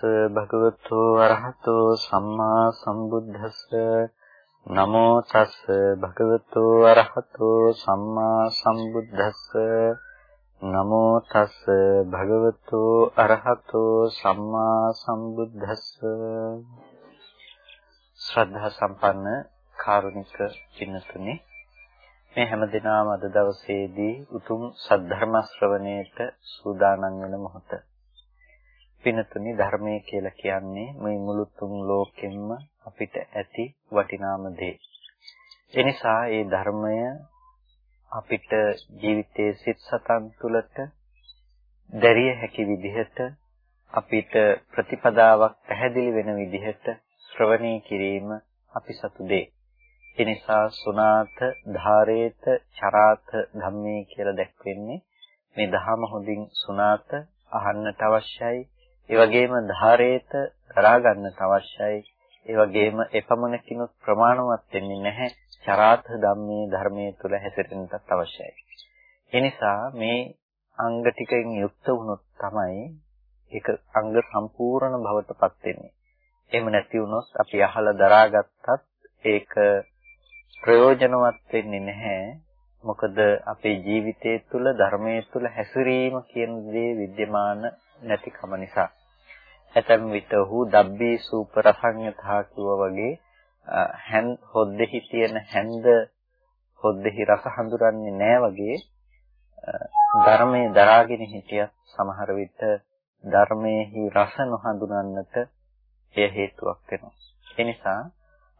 නමෝ තස් භගවතු අරහතෝ සම්මා සම්බුද්දස්ස නමෝ තස් භගවතු අරහතෝ සම්මා සම්බුද්දස්ස නමෝ තස් භගවතු අරහතෝ සම්මා සම්බුද්දස්ස ශ්‍රද්ධා සම්පන්න කාරුණික පින්තුනි මේ හැම දිනම අද දවසේදී උතුම් සද්ධර්ම ශ්‍රවණයට සූදානම් වෙන මොහොත. පින්තුනි ධර්මය කියලා කියන්නේ මේ මුළු තුන් ලෝකෙම්ම අපිට ඇති වටිනාම දේ. එනිසා මේ ධර්මය අපිට ජීවිතයේ සිත් සතන් තුළට දැරිය හැකි විදිහට අපිට ප්‍රතිපදාවක් පැහැදිලි වෙන විදිහට ශ්‍රවණය කිරීම අපි සතු දෙයි. එනිසා සුනාත ධාරේත චරාත ධම්මේ කියලා දැක්වෙන්නේ මේ ධහම හොඳින් සුනාත අහන්නට අවශ්‍යයි. ඒ වගේම ධාරේත දරා ගන්නට අවශ්‍යයි. ඒ වගේම එපමණකිනුත් ප්‍රමාණවත් වෙන්නේ නැහැ. චරාත ධම්මේ ධර්මයේ තුල හැසිරෙන්නත් අවශ්‍යයි. එනිසා මේ අංග ටිකෙන් යුක්ත වුණොත් තමයි ඒක අංග සම්පූර්ණ බවටපත් වෙන්නේ. එහෙම නැති වුණොත් අපි අහලා දරාගත්තත් ඒක ප්‍රයෝජනවත් වෙන්නේ නැහැ. මොකද අපේ ජීවිතය තුළ ධර්මයේ තුළ හැසිරීම කියන දේ विद्यमान නැතිකම නිසා. ඇතැම් විට ඔහු දබ්බී සූප රසඤ්ඤතා කිව්වා වගේ හැන් හොද්දෙහි තියෙන හැන්ද හොද්දෙහි රස හඳුරන්නේ නැහැ වගේ ධර්මයේ දරාගෙන හිටියත් සමහර විට ධර්මයේහි රස නොහඳුනන්නට එය හේතුවක් වෙනවා. ඒ නිසා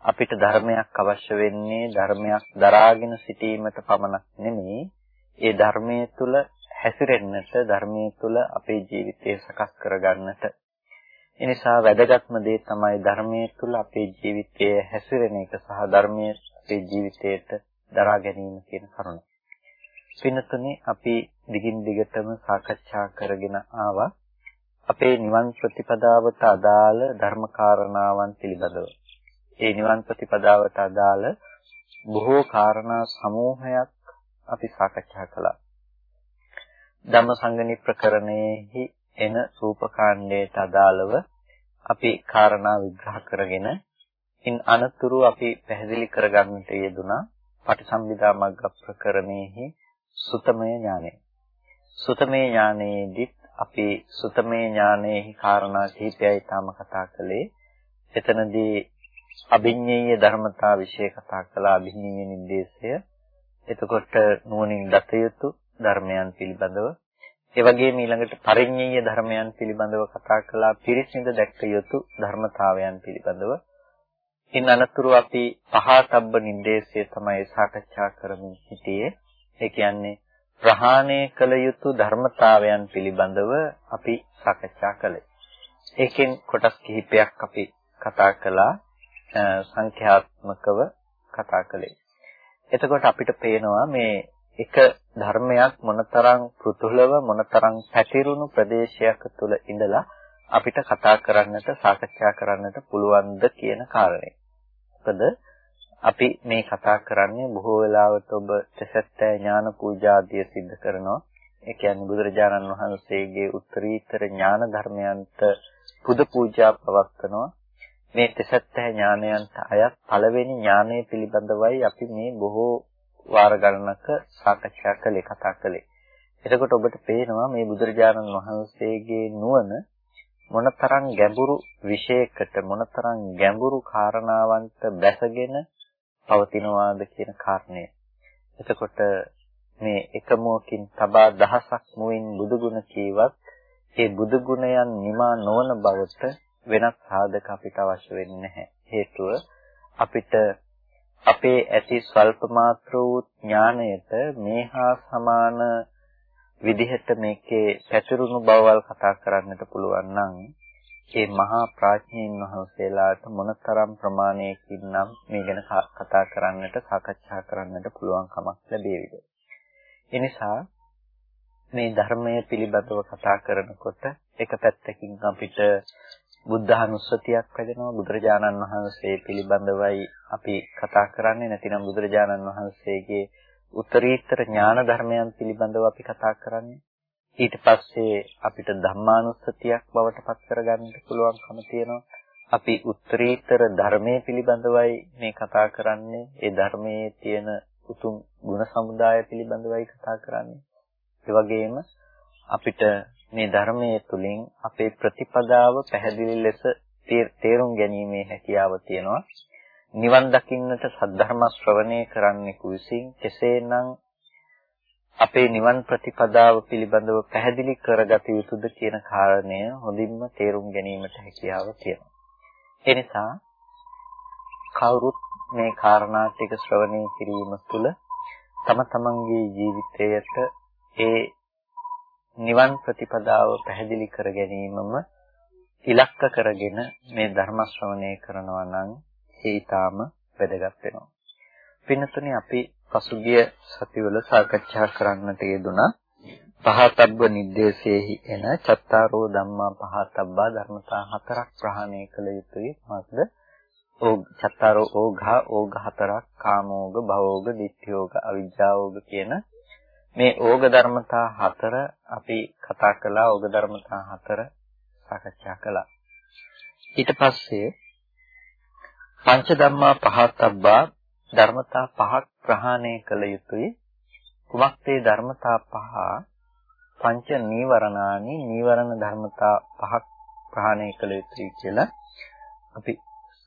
අපිට ධර්මයක් අවශ්‍ය වෙන්නේ ධර්මයක් දරාගෙන සිටීමට පමණක් නෙමෙයි ඒ ධර්මයේ තුල හැසිරෙන්නට ධර්මයේ තුල අපේ ජීවිතය සකස් කරගන්නට එනිසා වැදගත්ම දේ තමයි ධර්මයේ තුල අපේ ජීවිතය හැසිරෙන එක සහ ධර්මයේ අපේ ජීවිතයට දරා ගැනීම කියන කරුණ. පින්නතුනේ අපි දිගින් දිගටම සාකච්ඡා කරගෙන ආවා අපේ නිවන් ප්‍රතිපදාවට අදාළ ධර්ම කාරණාවන් පිළිබඳව. ඒ නිවන් ප්‍රතිපදාවට අදාළ බොහෝ කාරණා සමූහයක් අපි සාකච්ඡා කළා. ධම්මසංගණි ප්‍රකරණයෙහි එන රූපකාණ්ඩයට අදාළව අපි කාරණා විග්‍රහ කරගෙන ඉන් අනතුරු අපි පැහැදිලි කරගන්නට යෙදුනා පටිසම්භිදා මග්ග ප්‍රකරණයෙහි සුතමය ඥානය. සුතමේ ඥානයේදීත් අපි සුතමේ ඥානයේහි කාරණා කිහිපයයි තාම කතා කළේ. එතනදී අභිඤ්ඤේය ධර්මතා વિશે කතා කළා අභිඤ්ඤේය නිදේශය. එතකොට නුවණින් දත යුතු ධර්මයන් පිළිබඳව ඒ වගේම ඊළඟට පරිඤ්ඤය ධර්මයන් පිළිබඳව කතා කළා පිරිසිඳ දැක්ක යුතු ධර්මතාවයන් පිළිබඳව. ඉන් අනතුරු අපි පහතබ්බ නිදේශය තමයි සාකච්ඡා කරමින් සිටියේ. ඒ කියන්නේ ප්‍රහාණය කළ යුතු ධර්මතාවයන් පිළිබඳව අපි සාකච්ඡා කළේ. ඒකෙන් කොටස් කිහිපයක් අපි කතා කළා සංඛ්‍යාත්මකව කතා කළේ. එතකොට අපිට පේනවා මේ එක ධර්මයක් මොනතරම් පෘතුලව මොනතරම් පැතිරුණු ප්‍රදේශයක තුල ඉඳලා අපිට කතා කරන්නට සාකච්ඡා කරන්නට පුළුවන්ද කියන කාරණේ. මොකද අපි මේ කතා කරන්නේ බොහෝ වෙලාවට ඔබ තෙසැත්තෑ ඥාන පූජාදිය සිද්ධ කරනවා. ඒ කියන්නේ බුදුරජාණන් වහන්සේගේ උත්තරීතර ඥාන ධර්මයන්ට පුද පූජා පවත්වනවා. මේ තෙසත්ත්‍ය ඥානයන්ට අයත් පළවෙනි ඥානය පිළිබඳවයි අපි මේ බොහෝ වාර ගණනක සාකච්ඡා කළේ කතා කළේ. එතකොට ඔබට පේනවා මේ බුදුරජාණන් වහන්සේගේ නුවණ මොනතරම් ගැඹුරු විශේෂයකට මොනතරම් ගැඹුරු කාරණාවන්ට බැසගෙන පවතිනවාද කියන කාරණය. එතකොට මේ එකමෝකින් තබා දහසක් මුවින් බුදුගුණ කීවත් ඒ බුදුගුණයන් නිමා නොවන බවට වෙනත් සාධක අපිට අවශ්‍ය වෙන්නේ නැහැ. හේතුව අපිට අපේ ඇති ස්වල්ප මාත්‍ර වූ ඥාණයට මේහා සමාන විදිහට මේකේ පැතිරුණු බවවල් කතා කරන්නට පුළුවන් නම් ඒ මහා ප්‍රඥයින් වහන්සේලාට මොනතරම් ප්‍රමාණයකින් නම් මේ ගැන කතා කරන්නට සාකච්ඡා කරන්නට පුළුවන් කමක් ලැබෙවිද. එනිසා මේ ධර්මය පිළිබඳව කතා කරනකොට එක පැත්තකින් අපිට බුද්ධානුස්සතියක් වැඩෙනවා බුදුරජාණන් වහන්සේ පිළිබඳවයි අපි කතා කරන්නේ නැතිනම් බුදුරජාණන් වහන්සේගේ උත්තරීතර ඥාන ධර්මයන් පිළිබඳව අපි කතා කරන්නේ ඊට පස්සේ අපිට ධම්මානුස්සතියක් බවට පත් කරගන්න පුළුවන්කම තියෙනවා. අපි උත්තරීතර ධර්මයේ පිළිබඳවයි මේ කතා කරන්නේ. ඒ ධර්මයේ තියෙන උතුම් ගුණ සමුදාය පිළිබඳවයි කතා කරන්නේ. ඒ වගේම අපිට මේ ධර්මයේ තුලින් අපේ ප්‍රතිපදාව පැහැදිලි ලෙස තේරුම් ගැනීමේ හැකියාව තියෙනවා. නිවන් දකින්නට සද්ධර්ම ශ්‍රවණය කරන්නෙකු විසින් කෙසේනම් අපේ නිවන් ප්‍රතිපදාව පිළිබඳව පැහැදිලි කරගත යුතුද කියන කාරණය හොඳින්ම තේරුම් ගැනීමට හැකියාව තියෙනවා. ඒ නිසා කවුරුත් මේ කාරණා ටික ශ්‍රවණය කිරීම තුළ තම තමන්ගේ ජීවිතයට ඒ නිවන් ප්‍රතිපදාව පැහැදිලි කර ගැනීමම ඉලක්ක කරගෙන මේ ධර්ම ශ්‍රවණය කරනවා නම් ඒ ඊටාම වැදගත් වෙනවා. පින්නතුනේ අපි පසුගිය සතිවල සාකච්ඡා කරන්නට යෙදුනා පහතබ්බ නිද්දේශයේහි එන චත්තාරෝ ධම්මා පහතබ්බා ධර්මතා හතරක් ප්‍රහාණය කළ යුතුයි මොකද? ඕ චත්තාරෝ ඕඝා ඕඝ හතරක් කාමෝග භවෝග ditthiyෝග අවිජ්ජාෝග කියන මේ ඕග ධර්මතා හතර අපි කතා කළා ඕග ධර්මතා හතර සාකච්ඡා කළා ඊට පස්සේ පංච ධම්මා පහතබ්බා ධර්මතා පහක් ප්‍රහාණය කළ යුතුයි. කුමක්ද ඒ ධර්මතා පහ? පංච නීවරණානි නීවරණ ධර්මතා පහක් ප්‍රහාණය කළ යුතුයි කියලා අපි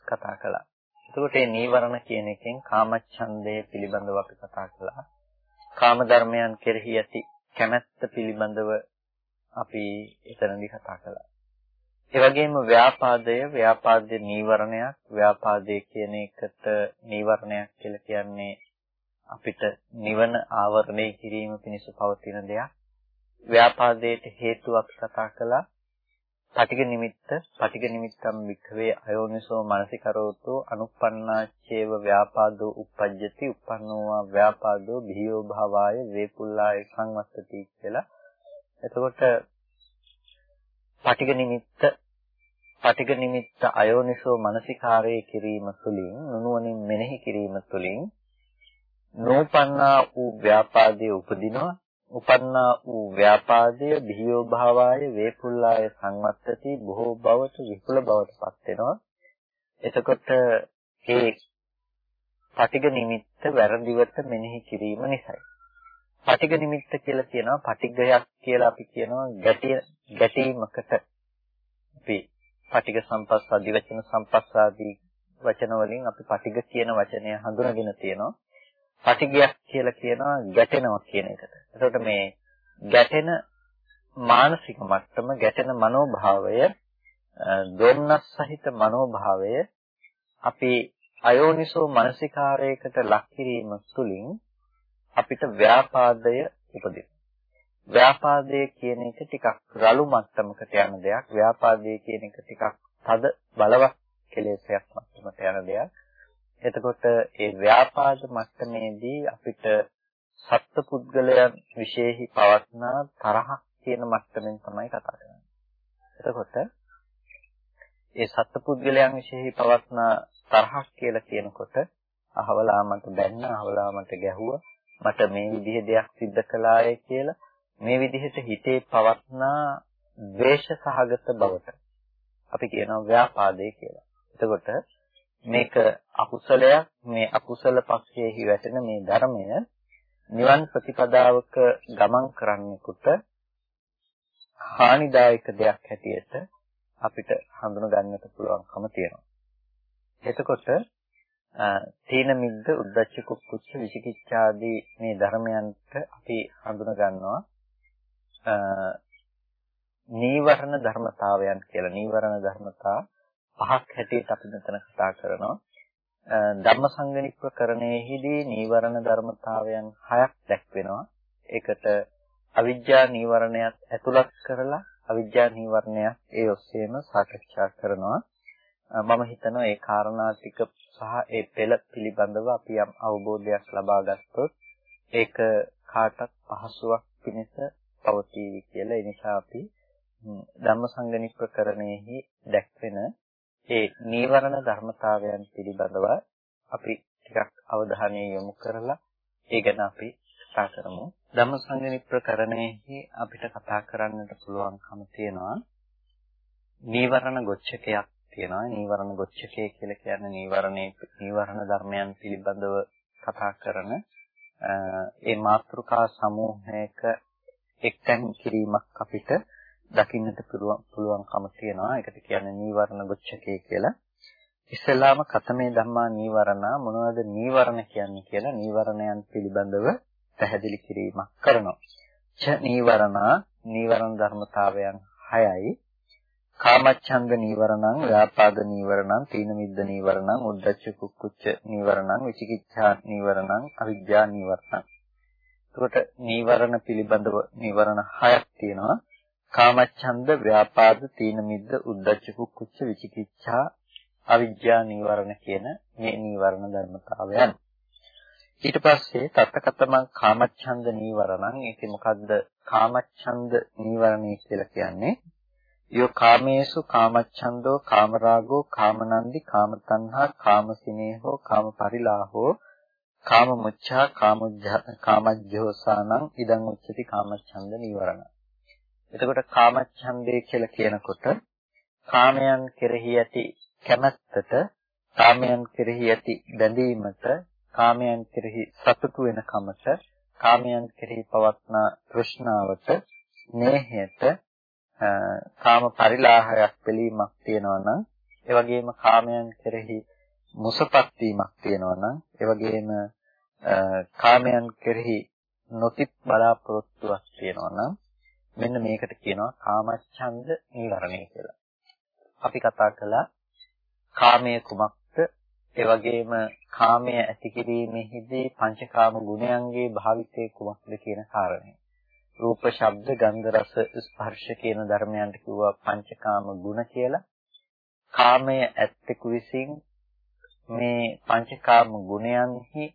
කතා කළා. එතකොට මේ නීවරණ කියන එකෙන් කාමච්ඡන්දය පිළිබඳව අපි කතා කළා. කාම ධර්මයන් කෙරෙහි ඇති කැමැත්ත පිළිබඳව අපි එතනදී කතා කළා. ඒ වගේම ව්‍යාපාදය ව්‍යාපාද්‍ය නීවරණයක් ව්‍යාපාදය කියන එකට නීවරණයක් කියලා කියන්නේ අපිට නිවන ආවරණය කිරීම පිණිස පවතින දෙයක් ව්‍යාපාදයට හේතුවක් කතා කළා පටික නිමිත්ත පටික නිමිත්තම් වික්ඛවේ අයෝනිසෝ මනසිකරෝතෝ අනුප්පන්නාච්චේව ව්‍යාපාදෝ uppajjati uppannෝවා ව්‍යාපාදෝ බිහියෝ භාවාය වේපුල්ලාය සංවත්තති කියලා. එතකොට පටික නිමිත්ත පටික නිමිත්ත අයෝනිසෝ මනසිකාරයේ කිරීම තුළින් නුනුවණින් මෙනෙහි කිරීම තුළින් නෝපන්නා වූ ව්‍යාපාදයේ උපදිනවා. උපන්නා වූ ව්‍යාපාදය බිහියෝ භාවාය වේපුල්ලාය සංවත්තති බොහෝ බවට විපුල බවට පත් වෙනවා. එතකොට ඒ පටික නිමිත්ත වැරදිවට මෙනෙහි කිරීම නිසායි. පටික නිමිත්ත කියලා කියනවා පටිගයක් කියලා අපි කියනවා ගැටි ගැටීමකට. අපි පටිඝ සම්පස්සාදි වචන සම්පස්සාදී වචන වලින් අපි පටිඝ කියන වචනය හඳුනගෙන තියෙනවා. පටිඝයක් කියලා කියනවා ගැටෙනවා කියන එකට. එතකොට මේ ගැටෙන මානසික මට්ටම ගැටෙන මනෝභාවය දෝමනස් සහිත මනෝභාවය අපි අයෝනිසෝ මනසිකාරයකට ලක් කිරීම තුළින් අපිට ව්‍යාපාදය උපදිනවා. ව්‍යාපාදයේ කියන එක ටිකක් රළු මට්ටමකට යන දෙයක්. ව්‍යාපාදයේ කියන එක ටිකක් තද බලවත් කෙලෙසයක් මට්ටමට යන දෙයක්. එතකොට ඒ ව්‍යාපාද මට්ටමේදී අපිට සත්පුද්ගලයන් විශේෂයි පවත්නා තරහක් කියන මට්ටමින් තමයි කතා කරන්නේ. එතකොට ඒ සත්පුද්ගලයන් විශේෂයි පවත්නා තරහක් කියලා කියනකොට අහවලා මට බැන්න අහවලා මට ගැහුවා මට මේ විදිහේ දෙයක් සිද්ධ කළාය කියලා මේ විදිහට හිතේ පවත්නා ද්වේෂ සහගත බවට අපි කියනවා ව්‍යාපාදේ කියලා. එතකොට මේක අකුසලයක් මේ අකුසල පක්ෂයේහි වැටෙන මේ ධර්මය නිවන් ප්‍රතිපදාවක ගමන් කරන්නෙකුට හානිදායක දෙයක් හැටියට අපිට හඳුන ගන්නට පුළුවන්කම තියෙනවා. එතකොට තීන මිද්ද උද්දච්ච කුක්කුච්ච විචිකිච්ඡාදී මේ ධර්මයන්ට අපි හඳුන ගන්නවා නීවරණ ධර්මතාවයන් කියලා. නීවරණ ධර්මතා පහක් හැටියට අපි මෙතන කතා කරනවා. ධර්මසංගණිකකරණයේදී නීවරණ ධර්මතාවයන් හයක් දැක්වෙනවා. ඒකට අවිජ්ජා නීවරණයත් ඇතුළත් කරලා අවිජ්ජා නීවරණයක් ඒ ඔස්සේම සාකච්ඡා කරනවා. මම හිතනවා ඒ කාරණා ටික සහ ඒ පෙළ පිළිබඳව අපි යම් අවබෝධයක් ලබා ගත්තොත් ඒක කාටත් පහසුවක් පිණිස පවතීවි කියලා. ඒ නිසා අපි ධම්මසංගණික ප්‍රකරණයෙහි දැක්වෙන ඒ නීවරණ ධර්මතාවයන් පිළිබඳව අපි ටිකක් අවධානය යොමු කරලා ඒ ගැන අපි කතා කරමු. ධම්මසංගණි ප්‍රකරණයෙහි අපිට කතා කරන්නට පුළුවන්කම තියෙනවා නීවරණ ගොච්ඡකයක් තියෙනවා. නීවරණ ගොච්ඡකය කියලා කියන්නේ නීවරණේ නීවරණ ධර්මයන් පිළිබඳව කතා කරන ඒ මාතෘකා සමූහයක එක්තැන් කිරීමක් අපිට දකින්නට පුළුවන්කම තියෙනවා. ඒකට කියන්නේ නීවරණ ගොච්ඡකය කියලා. ඉස්සෙල්ලාම කතමේ ධම්මා නීවරණ මොනවද නීවරණ කියන්නේ කියලා නීවරණයන් පිළිබඳව පැහැදිලි කිරීමක් කරනවා. ච නීවරණ නීවරණ ධර්මතාවයන් 6යි. කාමච්ඡන්ද නීවරණං, ව්‍යාපාද නීවරණං, තීන මිද්ද නීවරණං, උද්ධච්ච කුක්කුච්ච නීවරණං, විචිකිච්ඡා නීවරණං, අවිජ්ජා නීවරණං. එතකොට නීවරණ පිළිබඳව නීවරණ 6ක් තියෙනවා. කාමච්ඡන්ද, ව්‍යාපාද, තීන මිද්ද, උද්ධච්ච කුක්කුච්ච, විචිකිච්ඡා, අවිජ්ජා නීවරණ කියන මේ නීවරණ ධර්මතාවයන්. ඊට පස්සේ තත්තකතමං කාමච්ඡන්ද නීවරණං. ඒකේ මොකද්ද කාමච්ඡන්ද නීවරණය කියලා කියන්නේ? යෝ කාමේසු කාමච්ඡන්தோ කාමරාගෝ කාමනන්දි කාමතණ්හා කාමසිනේහෝ කාමපරිලාහෝ කාමමුච්ඡා කාමජ්ජෝසානං ඉදං උච්චති කාමච්ඡන්ද නීවරණ. එතකොට කාමච්ඡන්දේ කියලා කියනකොට කාමයන් කෙරෙහි ඇති කැමැත්තට කාමයන් කෙරෙහි ඇති බැඳීමට කාමයන් කෙරෙහි සතුටු වෙන කමට කාමයන් කෙරෙහි පවත්නා තෘෂ්ණාවට නේහයට කාම පරිලාහයක් පිළීමක් තියෙනවා නම් ඒ වගේම කාමයන් කෙරෙහි මුසපත් වීමක් තියෙනවා නම් ඒ වගේම කාමයන් කෙරෙහි නොතිත් බලාපොරොත්තුවක් තියෙනවා නම් මෙන්න මේකට කියනවා කාමච්ඡන්ද නීවරණය කියලා. අපි කතා කළා කාමයේ කුමක්ද? ඒ වගේම කාමය ඇති කිරීමෙහිදී පංචකාම ගුණයන්ගේ භාවිතය කුමක්ද කියන කාරණය. රූප, ශබ්ද, ගන්ධ, රස, ස්පර්ශ කියන ධර්මයන්ට කිව්වා පංචකාම ගුණ කියලා. කාමය ඇත්තෙකු විසින් මේ පංචකාම ගුණයන්හි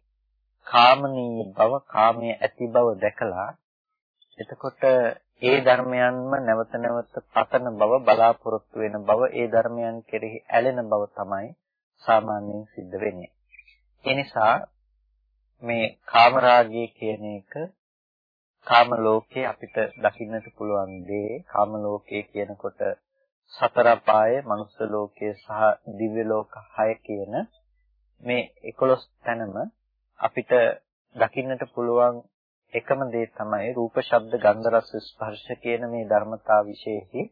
කාමනීය බව, කාමයේ ඇති බව දැකලා එතකොට ඒ ධර්මයන්ම නැවත නැවත පතන බව බලාපොරොත්තු වෙන බව ඒ ධර්මයන් කෙරෙහි ඇලෙන බව තමයි සාමාන්‍යයෙන් සිද්ධ වෙන්නේ. ඒ නිසා මේ කාමරාගය කියන එක කාම ලෝකේ අපිට දකින්නට පුළුවන් දේ කාම ලෝකයේ කියනකොට සතර පායේ මනුස්ස ලෝකයේ සහ දිව්‍ය ලෝක 6 කියන මේ 11 තැනම අපිට දකින්නට පුළුවන් එකම දේ තමයි රූප ශබ්ද ගන්ධ රස ස්පර්ශ කියන මේ ධර්මතා විශේෂෙහි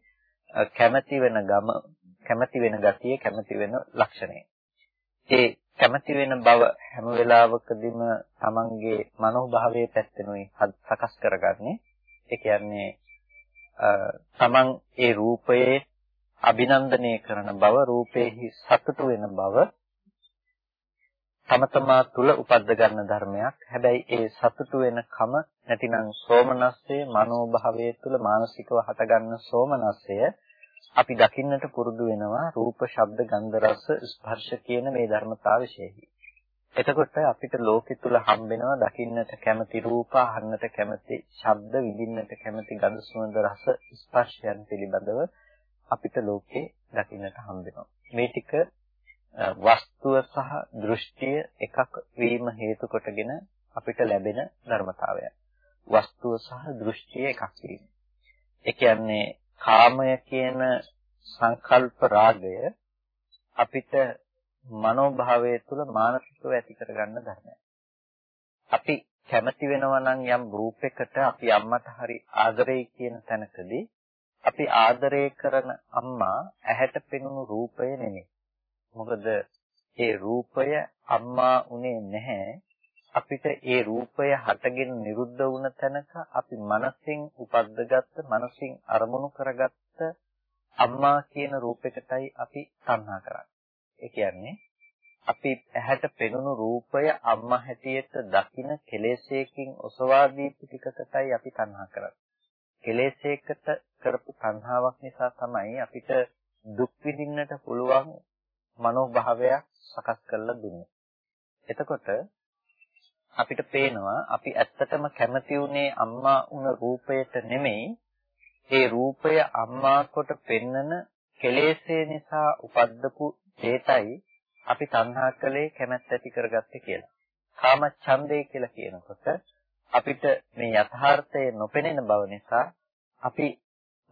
කැමැති වෙන ගම කැමැති වෙන ගතිය කැමැති වෙන ලක්ෂණය. ඒ කැමැති වෙන බව හැම වෙලාවකදීම තමන්ගේ මනෝභාවයේ පැත්තෙනුයි සකස් කරගන්නේ. ඒ කියන්නේ තමන් ඒ රූපයේ අභිනන්දනය කරන බව රූපේහි සතුටු වෙන බව තම තමා තුල උපද්ද ගන්න ධර්මයක්. හැබැයි ඒ සතුටු වෙන කම නැතිනම් සෝමනස්සය මනෝභාවයේ තුල මානසිකව හටගන්න සෝමනස්සය අපි දකින්නට පුරුදු වෙනවා රූප, ශබ්ද, ගන්ධ, රස, ස්පර්ශ කියන මේ ධර්මතාව විශේෂයි. එතකොට අපිට ලෝකෙ තුල හම්බෙනවා දකින්නට කැමති රූප, අහන්නට කැමති ශබ්ද, විඳින්නට කැමති ගඳ සුවඳ රස ස්පර්ශයන් පිළිබඳව අපිට ලෝකේ දකින්නට හම්බෙනවා. මේ ටික වස්තුව සහ දෘෂ්ටිය එකක් වීම හේතු කොටගෙන අපිට ලැබෙන ධර්මතාවයන්. වස්තුව සහ දෘෂ්ටිය එකක් වීම. ඒ කියන්නේ කාමය කියන සංකල්ප රාගය අපිට මනෝභාවය තුළ මානසිකව ඇති කරගන්න ධර්මයක්. අපි කැමති වෙනවා නම් යම් රූපයකට අපි අම්මට හරි ආදරෙයි කියන තැනකදී අපි ආදරය කරන අම්මා ඇහැට පෙනුණු රූපය නෙමෙයි. මොකද ඒ රූපය අම්මා උනේ නැහැ. අපිට ඒ රූපය හටගෙන නිරුද්ධ වුණ තැනක අපි මනසින් උපද්දගත්ත මනසින් අරමුණු කරගත්ත අම්මා කියන රූපයකටයි අපි තණ්හා කරන්නේ. ඒ කියන්නේ අපි ඇහැට පෙනුණු රූපය අම්මා හැටියට දකින කෙලෙසයකින් ඔසවා දීපු ටිකකටයි අපි තණ්හා කරන්නේ. කෙලෙසයකට කරපු තණ්හාවක් නිසා තමයි අපිට දුක් විඳින්නට පුළුවන් මනෝභාවයක් සකස් කරලා දුන්නේ. එතකොට අපිට පේනවා අපි ඇත්තටම කැමති උනේ අම්මා උන රූපයට නෙමෙයි ඒ රූපය අම්මා කොට පෙන්නන කෙලෙස්ේ නිසා උපද්දපු දෙයටයි අපි තණ්හා කළේ කැමැත්ත ඇති කරගත්තේ කියලා. කාම ඡන්දේ කියලා කියනකොට අපිට මේ යථාර්ථය නොපෙනෙන බව නිසා අපි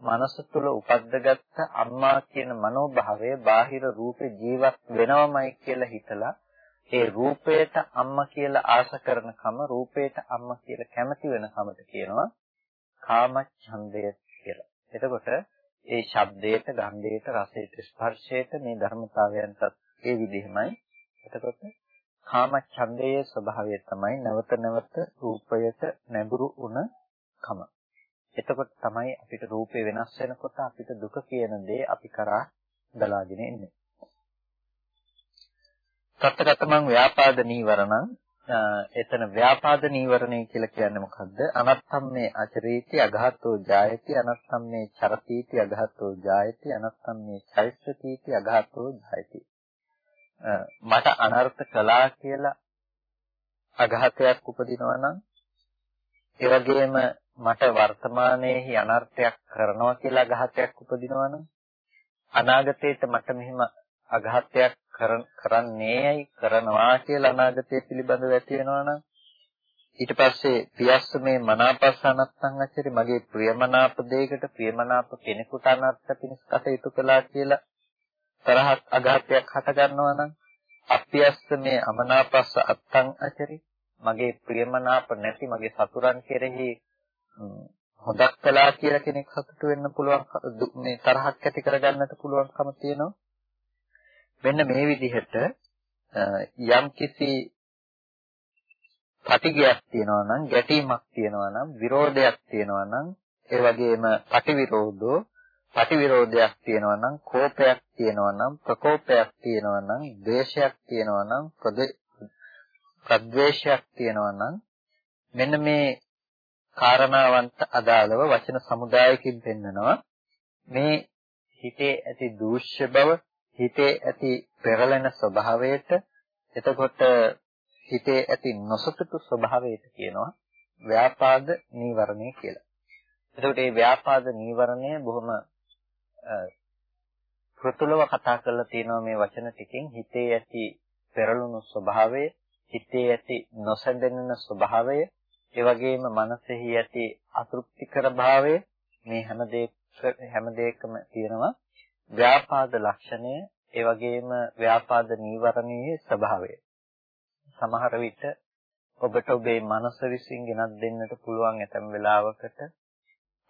මනස තුළ උපද්දගත්ත අම්මා කියන මනෝභාවය බාහිර රූපේ ජීවත් වෙනවමයි කියලා හිතලා ඒ රූපයට අම්මා කියලා ආශ කරනකම රූපයට අම්මා කියලා කැමති වෙනකමට කියනවා කාමච්ඡන්දය කියලා. එතකොට ඒ ශබ්දයට, ගන්ධයට, රසයට, ස්පර්ශයට මේ ධර්මතාවයන්ටත් ඒ විදිහමයි. එතකොට කාමච්ඡන්දයේ ස්වභාවය තමයි නැවත නැවත රූපයට නැඹුරු වුණ කම. එතකොට තමයි අපිට රූපේ වෙනස් වෙනකොට අපිට දුක කියන දේ අපි කරා දලාගෙන එන්නේ. සත්‍යගතමං ව්‍යාපාද නීවරණං එතන ව්‍යාපාද නීවරණය කියලා කියන්නේ මොකද්ද? අනත්තම් මේ අචරීති අඝාතෝ ජායති අනත්තම් මේ චරතිති අඝාතෝ ජායති අනත්තම් මේ චෛත්‍යතිති අඝාතෝ ජායති. මට අනර්ථ කළා කියලා අඝාතයක් උපදිනවා නම් ඒ වගේම මට වර්තමානයේහි අනර්ථයක් කරනවා කියලා අඝාතයක් උපදිනවා නම් අනාගතේට මට මෙහිම අඝාතයක් කරන්නේයි කරනවා කියලා අනාගතය පිළිබඳව ඇති වෙනවා නම් ඊට පස්සේ පියස්ස මේ මනාපස්ස අනත්තං අචරි මගේ ප්‍රියමනාප දෙයකට ප්‍රියමනාප කෙනෙකුට අනර්ථ පිණිස කටයුතු කළා කියලා තරහක් අඝාතයක් හට ගන්නවා නම් අපියස්ස මේ අමනාපස්ස අත්තං අචරි මගේ ප්‍රියමනාප නැති මගේ සතුරන් කෙරෙහි හොදක් කළා කියලා කෙනෙක් සතුටු වෙන්න පුළුවන් මේ තරහක් ඇති කරගන්නට පුළුවන්කම තියෙනවා. මෙන්න මේ විදිහට යම් කිසි පටිගයක් තියෙනවා නම් ගැටීමක් තියෙනවා නම් විරෝධයක් තියෙනවා නම් ඒ වගේම පටිවිරෝධෝ පටිවිරෝධයක් තියෙනවා නම් කෝපයක් තියෙනවා නම් ප්‍රකෝපයක් තියෙනවා නම් ද්වේෂයක් තියෙනවා නම් ප්‍රද්වේෂයක් තියෙනවා නම් මෙන්න මේ කාරණාවන්ට අදාළව වචන සමුදායකින් පෙන්නනවා මේ හිතේ ඇති දූෂ්‍ය බව හිතේ ඇති පෙරලෙන ස්වභාවයට එතකොට හිතේ ඇති නොසතුටු ස්වභාවයට කියනවා ව්‍යාපාද නීවරණය කියලා. එතකොට මේ ව්‍යාපාද නීවරණය බොහොම ප්‍රතුලව කතා කරලා තියෙනවා මේ වචන ටිකෙන් හිතේ ඇති පෙරළුණු ස්වභාවය, හිතේ ඇති නොසැඳෙන ස්වභාවය, ඒ වගේම මනසෙහි ඇති අතෘප්තිකර භාවය මේ හැම දෙයක හැම දෙයකම තියෙනවා ව්‍යාපාද ලක්ෂණය ඒ වගේම ව්‍යාපාද නීවරණයේ ස්වභාවය. සමහර විට ඔබට ඔබේ මනස විසින් ගෙනත් දෙන්නට පුළුවන් ඇතම් වෙලාවකට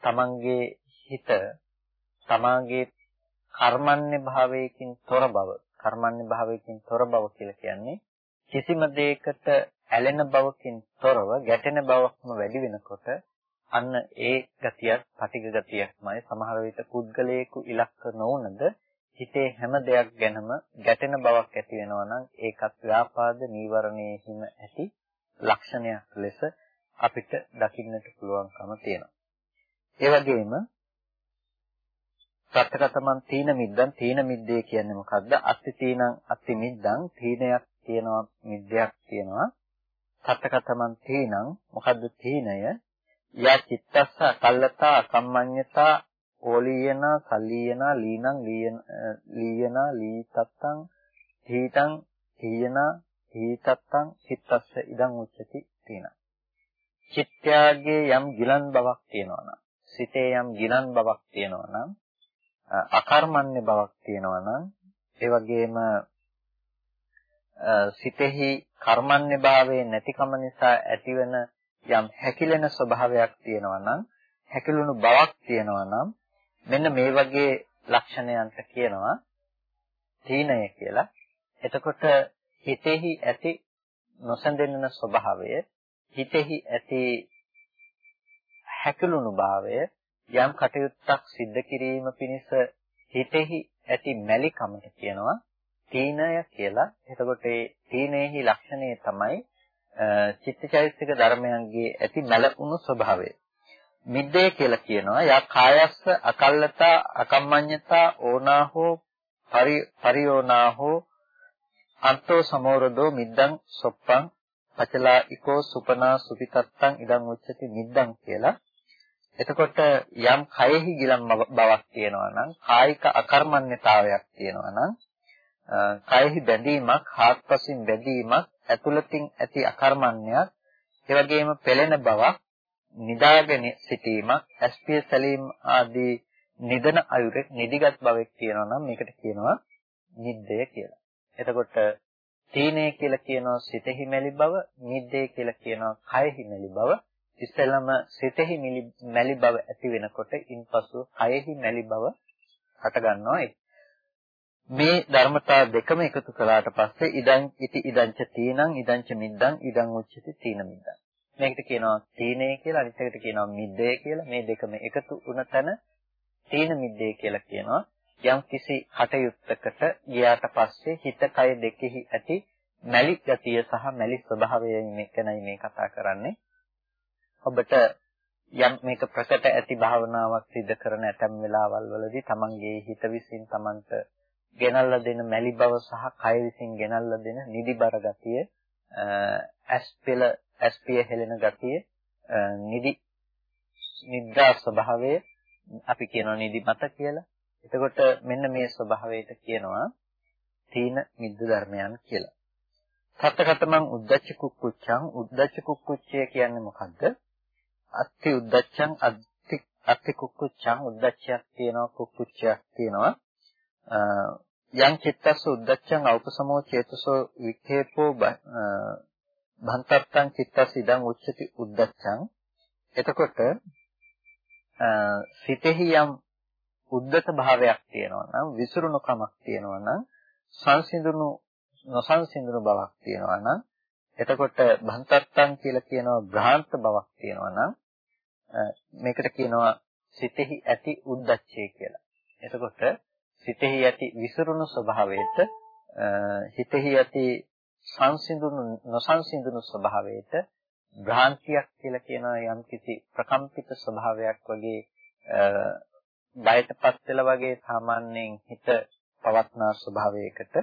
තමන්ගේ හිත තමාගේ කර්මන්නේ භාවයකින් තොර බව කර්මන්නේ භාවයකින් තොර බව කියලා කියන්නේ කිසිම දෙයකට ඇලෙන බවකින් තොරව ගැටෙන බවක්ම වැඩි වෙනකොට අන්න ඒ ගතියක් පටිග ගතියක්මයි සමහර විට පුද්ගලයෙකු ඉලක්ක නොවුනද හිතේ හැම දෙයක් ගැනම ගැටෙන බවක් ඇති වෙනවා නම් ඒකත් ව්‍යාපාද නීවරණයේ හිම ඇති ලක්ෂණයක් ලෙස අපිට දකින්නට පුළුවන්කම තියෙනවා. ඒ වගේම සත්‍යකතමන් තීන මිද්දන් තීන මිද්දේ කියන්නේ මොකද්ද? අත්ති තීනං අත්ති මිද්දන් තීනයක් තියෙනවා මිද්දයක් තියෙනවා. සත්‍යකතමන් තීනං. මොකද්ද තීනය? යා චිත්තස්ස කල්ලතා කම්මඤ්ඤතා ඕලීයනා සල්ලීයනා ලීනං ලීයනා ලීතත්තං හීතං හීයනා හීතත්තං චිත්තස්ස. ඉදං උච්චති තීන. චිත්‍යාගේ යම් ගිලන් බවක් තියෙනවා නම් සිතේ යම් ගිලන් බවක් තියෙනවා නම් අකර්මණ්‍ය බවක් තියෙනවා නම් ඒ වගේම සිතෙහි කර්මණ්‍ය භාවයේ නැතිකම නිසා ඇතිවන යම් හැකිලෙන ස්වභාවයක් තියෙනවා නම් හැකිලුණු බවක් තියෙනවා නම් මෙන්න මේ වගේ ලක්ෂණයන්ට කියනවා තීනය කියලා. එතකොට හිතෙහි ඇති නොසැඳෙන ස්වභාවය, හිතෙහි ඇති හැකිලුණු භාවය යම් කටයුත්තක් සිද්ධ කිරීම පිණිස හිතෙහි ඇති මැලිකමට කියනවා තීනය කියලා. එතකොට මේ තීනයේහි ලක්ෂණය තමයි චිත්තචෛතසික ධර්මයන්ගේ ඇති මැලුණු ස්වභාවය. මිද්දේ කියලා කියනවා යා කායස්ස අකල්ලතා අකම්මඤ්ඤතා ඕනාහෝ පරියෝනාහෝ අන්තෝ සමෝරදෝ මිද්දං සොප්පං පචලා ඉකෝ සුපනා සුපිතත්තං ඉදං උච්චති මිද්දං කියලා එතකොට යම් කයෙහි ගිලම් බවක් තියෙනවා නම් කායික අකර්මණ්‍යතාවයක් තියෙනවා නම් කයෙහි බැඳීමක් හාත්පසින් බැඳීමක් ඇතුළතින් ඇති අකර්මණ්‍යයක් ඒ වගේම පෙළෙන බවක් නිදාගෙන සිටීමක් ඇස්පිය සැලීම් ආදී නිදන අයුරේ නිදිගත් බවෙක් තියෙනවා නම් මේකට කියනවා නිද්දය කියලා. එතකොට තීනේ කියලා කියනවා සිතෙහි මෙලි බව, නිද්දේ කියලා කියනවා කයෙහි මෙලි බව. ඉස්සෙල්ලම සිතෙහි මැලි බව ඇති වෙනකොට ඉන්පසු කයෙහි මැලි බව හට ගන්නවා ඒක. මේ ධර්මතා දෙකම එකතු කළාට පස්සේ ඉදං ඉති ඉදංච තීනං ඉදංච මිද්දං ඉදං උච්චති තීන මිද්දං. මේකට කියනවා තීනේ කියලා අනිත් එකට කියනවා මිද්දේ කියලා. මේ දෙකම එකතු වුණ තැන තීන මිද්දේ කියලා කියනවා. යම් කිසි කටයුත්තකට ගියාට පස්සේ හිත කය දෙකෙහි ඇති මැලි ගතිය සහ මැලි ස්වභාවය මේකනයි මේ කතා කරන්නේ. ඔබට යම් මේක ප්‍රකට ඇති භාවනාවක් සිදු කරන ඇතම් වෙලාවල් වලදී තමන්ගේ හිත විසින් තමන්ට ගෙනල්ලා දෙන මැලි බව සහ කය විසින් ගෙනල්ලා දෙන නිදිබර ගතිය ඇස් පෙළ ඇස් පිය හෙලෙන ගතිය නිදි නිද්‍රා ස්වභාවය අපි කියනවා නිදිමත කියලා. එතකොට මෙන්න මේ ස්වභාවයට කියනවා තීන මිද්ද ධර්මයන් කියලා. සත්කතමං උද්දච්ච කුක්කුච්චං උද්දච්ච කුක්කුච්චය කියන්නේ මොකද්ද? අත්ති උද්දච්චං අත්ති අත්ති කුක්කුච්චං උද්දච්චයක් තියෙනවා කුක්කුච්චයක් තියෙනවා. යං චිත්තස්ස උද්දච්චං අවපසමෝ චේතසෝ වික්ඛේපෝ භන්තත්තං චිත්තස් ඉදං උච්චති උද්දච්චං එතකොට සිතෙහි යම් උද්දත භාවයක් තියෙනවා නම් විසිරුණු කමක් තියෙනවා නම් සංසිඳුණු නොසංසිඳුණු බවක් තියෙනවා නම් එතකොට භන්තත්තං කියලා කියනවා භ්‍රාන්ත බවක් තියෙනවා නම් මේකට කියනවා සිතෙහි ඇති උද්දච්චය කියලා. එතකොට සිතෙහි ඇති විසිරුණු ස්වභාවයට හිතෙහි ඇති සංසිඳුණු නොසංසිඳුණු ස්වභාවයට භ්‍රාන්තියක් කියලා කියනවා යම්කිසි ප්‍රකම්පිත ස්වභාවයක් වගේ බයටපත් වෙලා වගේ සාමාන්‍යයෙන් හිත පවත්නා ස්වභාවයකට.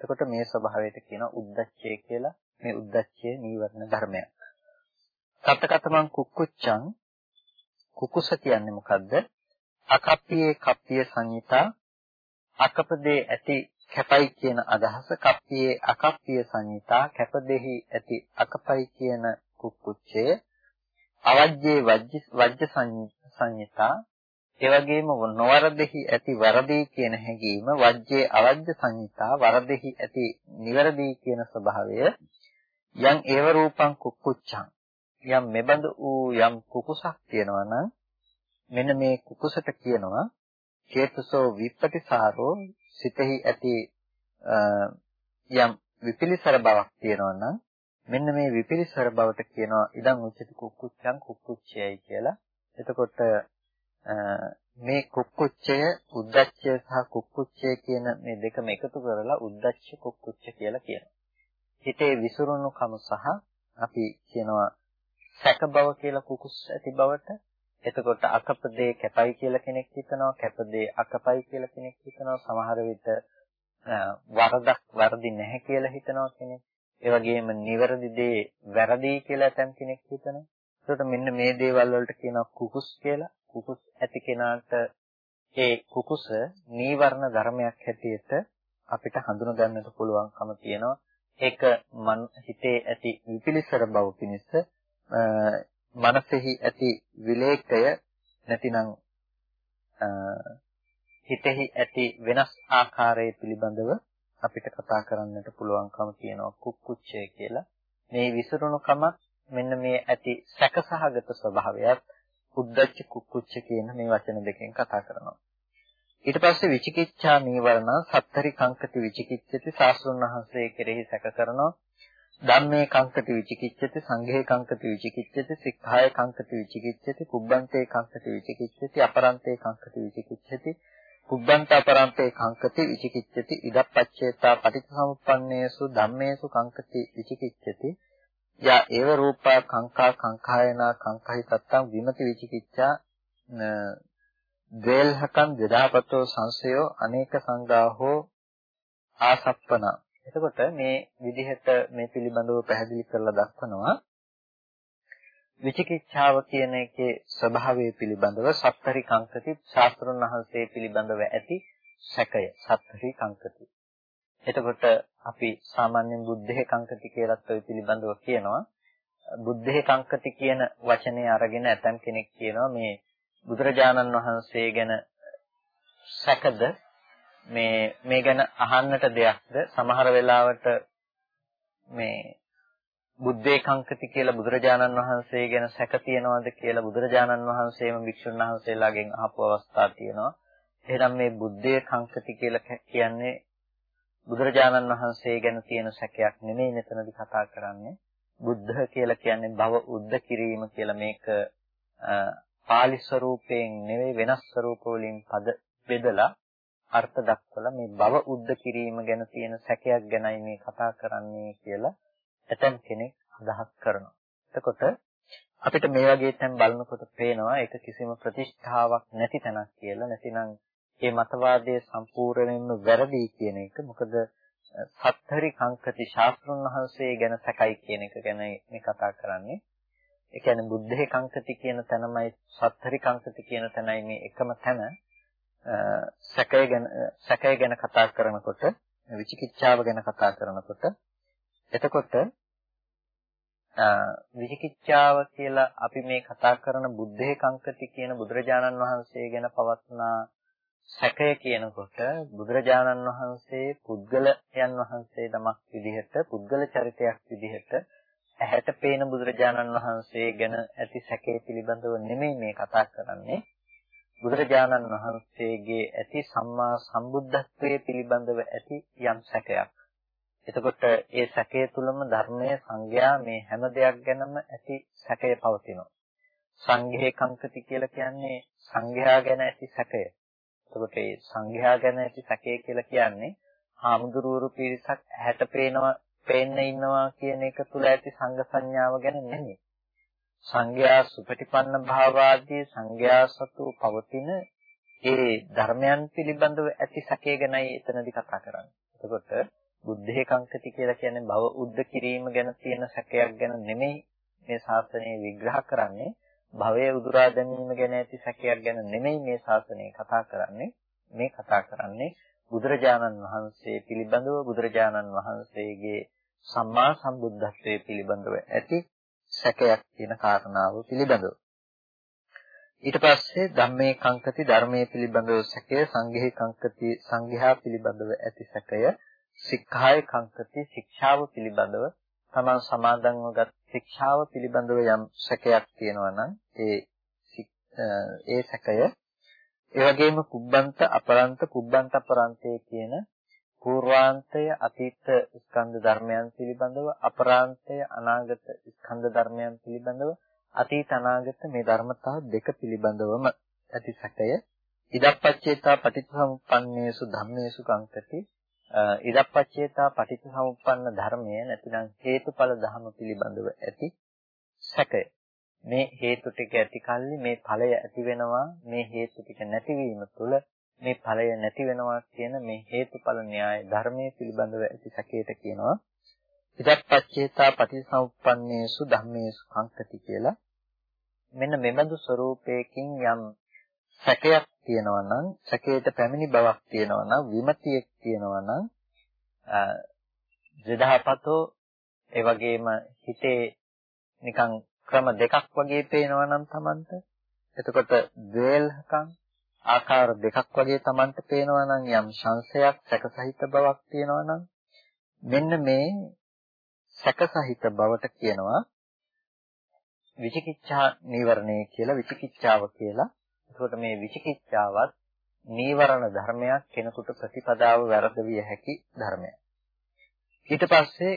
එතකොට මේ ස්වභාවයට කියනවා උද්දච්චය කියලා මේ උද්දච්චය නීවරණ ධර්මයක්. සතකතමං කුක්කුච්චං කුකුස කියන්නේ මොකද්ද? අකප්පියේ කප්පිය සංහිතා අකපදේ ඇති කැපයි කියන අදහස කප්පියේ අකප්පිය සංහිතා කැපදෙහි ඇති අකපයි කියන කුක්කුච්චය අවජ්ජේ වජ්ජ වජ්ජ සංහිතා ඒ වගේම නොවරදෙහි ඇති වරදී කියන හැඟීම වජ්ජේ අවජ්ජ සංහිතා වරදෙහි ඇති නිවරදී කියන ස්වභාවය යම් ඒව රූපං කුක්කුච්ඡං. යම් මෙබඳු වූ යම් කුකුසක් තියෙනවා නම් මෙන්න මේ කුකුසට කියනවා චේතසෝ විප්පටිසාරෝ සිතෙහි ඇති යම් විපිලිසර බවක් තියෙනවා නම් මෙන්න මේ විපිලිසර බවට කියනවා ඉදං උච්චති කුක්කුච්චං කුක්කුච්චයයි කියලා. එතකොට මේ කුක්කුච්චය උද්දච්චය සහ කුක්කුච්චය කියන මේ දෙකම එකතු කරලා උද්දච්ච කුක්කුච්ච කියලා කියනවා. හිතේ විසිරුණුකම සහ අපි කියනවා සැක බව කියලා කුකුස් ඇති බවට එතකොට අකපදේ කැපයි කියලා කෙනෙක් හිතනවා කැපදේ අකපයි කියලා කෙනෙක් හිතනවා. සමහර විට වරදක් වරදි නැහැ කියලා හිතනවා කෙනෙක්. ඒ වගේම නිවැරදි දේ වැරදි කියලා ඇතම් කෙනෙක් හිතනවා. එතකොට මෙන්න මේ දේවල් වලට කියනවා කුකුස් කියලා. කුකුස් ඇති කෙනාට ඒ කුකුස නීවරණ ධර්මයක් හැටියට අපිට හඳුන ගන්නට පුළුවන්කම තියෙනවා. ඒක මන් හිතේ ඇති විපිලිසර බව පිණිස මනසෙහි ඇති විලේඛය නැතිනම් හිතෙහි ඇති වෙනස් ආකාරයේ පිළිබඳව අපිට කතා කරන්නට පුළුවන්කම තියෙනවා කුක්කුච්චය කියලා. මේ විසිරුණුකම මෙන්න මේ ඇති සැකසහගත ස්වභාවයත් උද්දච්ච කුක්කුච්ච කියන මේ වචන දෙකෙන් කතා කරනවා. ඊට පස්සේ විචිකිච්ඡා නීවරණ සත්තරි කංකති විචිකිච්ඡති සාස්ෘණ වහන්සේ කෙරෙහි සැක කරනවා. ධම්මේ කංකති විචිකිච්ඡති සංඝේ කංකති විචිකිච්ඡති සික්ඛාය කංකති විචිකිච්ඡති කුබ්බන්තේ කංකති විචිකිච්ඡති අපරන්තේ කංකති විචිකිච්ඡති කුබ්බන්ත අපරන්තේ කංකති විචිකිච්ඡති ඉදප්පච්චේතා පටිච්චසමුප්පන්නේසු ධම්මේසු කංකති විචිකිච්ඡති. යා ඒව රූපා කංකා කංකායනා කංකහි තත්තං විමති විචිකිච්ඡා ද්වේල්හකං දදාපතෝ සංසයෝ අනේක සංගාහෝ ආසප්පනා. එතකොට මේ විදිහට මේ පිළිබඳව පැහැදිලි කරලා දක්වනවා විචිකිච්ඡාව කියන එකේ ස්වභාවය පිළිබඳව සත්තරි කංකති ශාස්ත්‍රඥ වහන්සේ පිළිබඳව ඇති සැකය සත්තරි කංකති. එතකොට අපි සාමාන්‍යයෙන් බුද්ධේ කංකති කියලාත් ඔය පිළිබඳව කියනවා. බුද්ධේ කංකති කියන වචනේ අරගෙන ඇතම් කෙනෙක් කියනවා මේ බුදුරජාණන් වහන්සේ ගැන සැකද මේ මේ ගැන අහන්නට දෙයක්ද සමහර වෙලාවට මේ බුද්ධේ කංකති කියලා බුදුරජාණන් වහන්සේ ගැන සැක තියනවාද කියලා බුදුරජාණන් වහන්සේම භික්ෂුන් වහන්සේලාගෙන් අහපු අවස්ථා තියෙනවා. එහෙනම් මේ බුද්ධේ කංකති කියලා කියන්නේ බුදුරජාණන් වහන්සේ ගැන තියෙන සැකයක් නෙමෙයි මෙතනදි කතා කරන්නේ. බුද්ධ කියලා කියන්නේ භව උද්ද කිරීම කියලා මේක පාලි ස්වරූපයෙන් නෙවෙයි වෙනස් ස්වරූප වලින් පද බෙදලා අර්ථ දක්වලා මේ භව උද්ද කිරීම ගැන තියෙන සැකයක් ගැනයි මේ කතා කරන්නේ කියලා ඇතම් කෙනෙක් අදහස් කරනවා. එතකොට අපිට මේ වගේ තැන් බලනකොට පේනවා ඒක කිසිම ප්‍රතිෂ්ඨාවක් නැති තැනක් කියලා. නැතිනම් මේ මතවාදයේ සම්පූර්ණයෙන්ම වැරදි කියන එක. මොකද සත්තරි කංකති ශාස්ත්‍රුන් වහන්සේ ගැන සැකයි කියන එක ගැන මේ කතා කරන්නේ. ඒ කියන්නේ බුද්ධේ කංකති කියන තැනමයි සත්තරි කංකති කියන තැනයි මේ එකම තැන. සැකය ගැන සැකය ගැන කතා කරනකොට විචිකිච්ඡාව ගැන කතා කරනකොට එතකොට විචිකිච්ඡාව කියලා අපි මේ කතා කරන බුද්ධේ කංකති කියන බුදුරජාණන් වහන්සේ ගැන පවත්නා සැකය කියනකොට බුදුරජාණන් වහන්සේ පුද්ගලයන් වහන්සේ තමක් විදිහට පුද්ගල චරිතයක් විදිහට ඇහැට පේන බුදුරජාණන් වහන්සේ ගැන ඇති සැකය පිළිබඳව නෙමෙයි මේ කතා කරන්නේ. බුදුරජාණන් වහන්සේගේ ඇති සම්මා සම්බුද්ධත්වයේ පිළිබඳව ඇති යම් සැකයක් එතකොට ඒ සැකය තුලම ධර්මයේ සංඥා මේ හැම දෙයක් ගැනම ඇති සැකය පවතිනවා. සංඝේ කංකති කියලා කියන්නේ සංඝයා ගැන ඇති සැකය. එතකොට මේ සංඝයා ගැන ඇති සැකය කියලා කියන්නේ හාමුදුරුවරු පිරිසක් ඇහැට පේනවා පේන්න ඉන්නවා කියන එක තුල ඇති සංඝ සංඥාව ගැන නෙමෙයි. සංඝයා සුපටිපන්න භාවාදී සංඝයා සතු පවතින ඒ ධර්මයන් පිළිබඳව ඇති සැකය ගැනයි එතනදී කතා කරන්නේ. එතකොට බුද්ධේ කංකති කියලා කියන්නේ භව උද්ද කිරීම ගැන තියෙන සැකයක් ගැන නෙමෙයි මේ ශාසනය විග්‍රහ කරන්නේ භවය උදුරා දැමීම ගැන ඇති සැකයක් ගැන නෙමෙයි මේ ශාසනය කතා කරන්නේ මේ කතා කරන්නේ බුදුරජාණන් වහන්සේ පිළිබඳව බුදුරජාණන් වහන්සේගේ සම්මා සම්බුද්ධත්වයේ පිළිබඳව ඇති සැකයක් තියෙන කාරණාව පිළිබඳව. ඊට පස්සේ ධම්මේ කංකති ධර්මයේ පිළිබඳව සැකය සංඝේ කංකති සංඝයා පිළිබඳව ඇති සැකය සික්ඛාය කංකති ශික්ෂාව පිළිබඳව තමන් සමාදන්ව ගත් ශික්ෂාව පිළිබඳව යම් සැකයක් තියෙනවා නම් ඒ ඒ සැකය. ඒ වගේම කුබ්බන්ත අපරන්ත කුබ්බන්ත අපරන්තය කියන పూర్වාන්තය අතීත ස්කන්ධ ධර්මයන් පිළිබඳව අපරාන්තය අනාගත ස්කන්ධ ධර්මයන් පිළිබඳව අතීත අනාගත මේ ධර්මතා දෙක පිළිබඳවම ඇති සැකය. ඉදප්පච්චේතා පටිච්චසමුප්පන්නේසු ධම්මේසු කංකති. ඉදප්පච්චේතා පටිච්චසමුප්පන්න ධර්මය නැතිනම් හේතුඵල ධර්ම පිළිබඳව ඇති සැකය. මේ හේතු ටික ඇති කල්ලි මේ ඵලය ඇති වෙනවා. මේ හේතු ටික නැතිවීම තුළ මේ ඵලය නැති වෙනවා කියන මේ හේතුඵල න්‍යාය ධර්මයේ පිළිබඳව ඇති සැකයට කියනවා. ඉදප්පච්චේතා පටිච්චසමුප්පන්නේසු ධම්මේසු කංකති කියලා. මෙන්න මෙබඳු ස්වરૂපයකින් යම් සැකයක් තියෙනවා නම් සැකයට පැමිණි බවක් තියෙනවා නම් විමතියක් තියෙනවා නම් දෙදහපතෝ ඒ වගේම හිතේ නිකන් ක්‍රම දෙකක් වගේ පේනවා නම් Tamanට. එතකොට ද්වේල්හකම් ආකාර දෙකක් වගේ Tamanට පේනවා නම් යම් සංශයක් සැකසහිත බවක් තියෙනවා නම් මෙන්න මේ සැකසහිත බවට කියනවා විචිකිච්ඡා නීවරණය කියලා විචිකිච්ඡාව කියලා එතකොට මේ විචිකිච්ඡාවත් නීවරණ ධර්මයක් කෙනෙකුට ප්‍රතිපදාව වැරදවිය හැකි ධර්මයක්. ඊට පස්සේ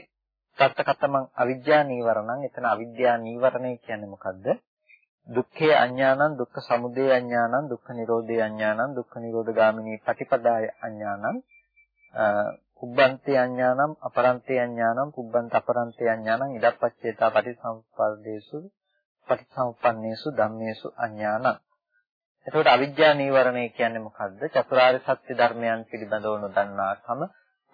තත්තකතමං අවිද්‍යා නීවරණං එතන අවිද්‍යා නීවරණය කියන්නේ මොකද්ද? දුක්ඛේ අඥානං දුක්ඛ සමුදය අඥානං දුක්ඛ නිරෝධේ අඥානං දුක්ඛ නිරෝධ ගාමිනී පටිපදාය අඥානං පුබ්බන්තේ අඥානං අපරන්තේ අඥානං පුබ්බන්ත අපරන්තේ අඥානං ඉදප්පච්චේතා පටිසම්පල්දේසු පටිසම්පන්නේසු ධම්මේසු අඥානං එතකොට අවිද්‍යා නීවරණය කියන්නේ මොකද්ද? චතුරාර්ය සත්‍ය ධර්මයන් පිළිබඳව නොදන්නාකම,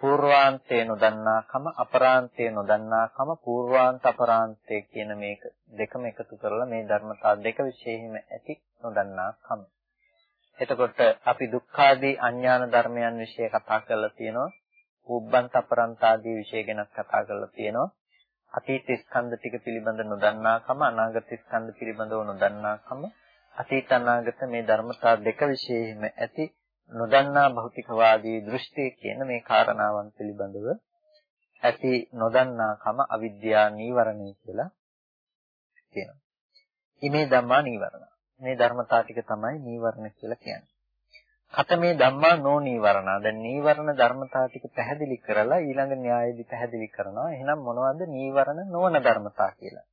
පූර්වාන්තය නොදන්නාකම අපරාන්තය නොදන්නාකම පූර්වාන්ත අපරාන්තය කියන මේක දෙකම එකතු කරලා මේ ධර්මතා දෙක විශේෂයෙන්ම ඇති නොදන්නාකම. එතකොට අපි දුක්ඛාදී අඥාන ධර්මයන් વિશે කතා කරලා තියෙනවා. උබ්බන්ත අපරාන්තාදී વિશે ගැනත් කතා කරලා තියෙනවා. අතීත ස්කන්ධ ටික පිළිබඳ නොදන්නාකම අනාගත ස්කන්ධ පිළිබඳව නොදන්නාකම අතීත අනාගත මේ ධර්මතා දෙක විශේෂයෙන්ම ඇති නොදන්නා භෞතිකවාදී දෘෂ්ටිය කියන මේ කාරණාවන් පිළිබඳව ඇති නොදන්නාකම අවිද්‍යා නීවරණය කියලා කියනවා. ඉමේ ධම්මා නීවරණ. මේ ධර්මතා ටික තමයි නීවරණ කියලා කියන්නේ. කතමේ ධම්මා නෝ නීවරණ. දැන් නීවරණ ධර්මතා ටික පැහැදිලි කරලා ඊළඟ න්‍යායෙදි පැහැදිලි කරනවා. එහෙනම් මොනවද නීවරණ නොවන ධර්මතා කියලා?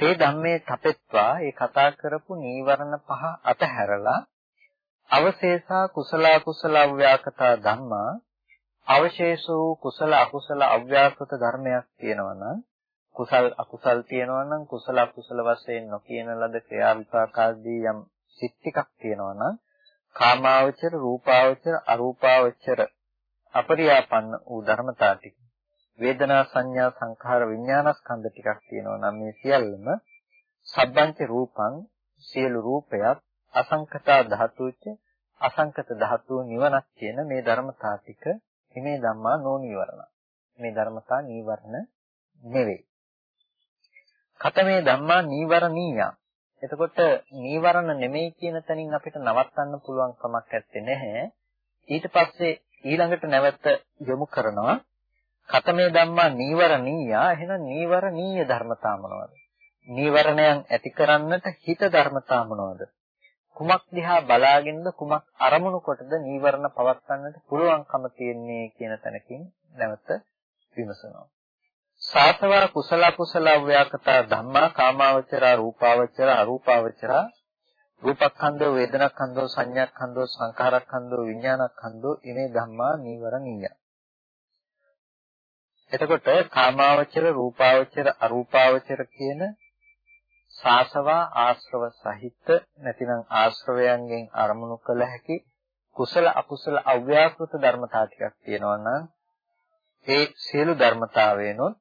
තේ ධම්මේ තපෙත්වා ඒ කතා කරපු නීවරණ පහ අතහැරලා අවශේෂා කුසල කුසල අව්‍යාකතා ධම්මා අවශේෂ වූ කුසල අකුසල අව්‍යාකෘත ධර්මයක් තියෙනවා නම් කුසල් අකුසල් තියෙනවා නම් කුසල අකුසල වශයෙන් නොකියන ලද ක්‍රියා විපාකාදී යම් සිත් ටිකක් තියෙනවා නම් කාමාවචර රූපාවචර අරූපාවචර අපරියාපන්න වූ ධර්මතා ටික. වේදනා සංඥා සංඛාර විඥානස්කන්ධ ටිකක් තියෙනවා නම් මේ සියල්ලම සබ්බංච රූපං සියලු රූපයක් අසංකතා ධාතුච්ච අසංකත ධාතුව නිවනක් කියන මේ ධර්මතා ටික මේ ධම්මා නෝනීවරණ. මේ ධර්මතා නීවරණ නෙවෙයි. කතමේ ධම්මා නීවරණීය. එතකොට නීවරණ නෙමෙයි කියන තැනින් අපිට නවත්තන්න පුළුවන් කමක් නැත්තේ නැහැ. ඊට පස්සේ ඊළඟට නැවත යොමු කරනවා කතමේ ධම්මා නීවරණීය. එහෙනම් නීවරණීය ධර්මතා මොනවද? නීවරණයන් ඇති කරන්නට හිත ධර්මතා මොනවද? කුමක් දිහා බලාගෙනද කුමක් අරමුණු කොටද නීවරණ පවත්වන්නට පුළුවන්කම තියෙන්නේ කියන තැනකින් නැවත විමසනවා. සාතවර කුසල කුසල ව්‍යාකතා ධම්මා කාමාවචර රූපාවචර අරූපාවචර රූපඛන්‍දෝ වේදනඛන්‍දෝ සංඥාඛන්‍දෝ සංඛාරඛන්‍දෝ විඥානඛන්‍දෝ ඉනේ ධම්මා නීවරණීය. එතකොට කාමාවචර රූපාවචර අරූපාවචර කියන සාසවා ආශ්‍රව සහිත නැතිනම් ආශ්‍රවයන්ගෙන් අරමුණු කළ හැකි කුසල අකුසල අව්‍යාකෘත ධර්මතා ටිකක් තියෙනවා නම් ඒ සියලු ධර්මතාවයනොත්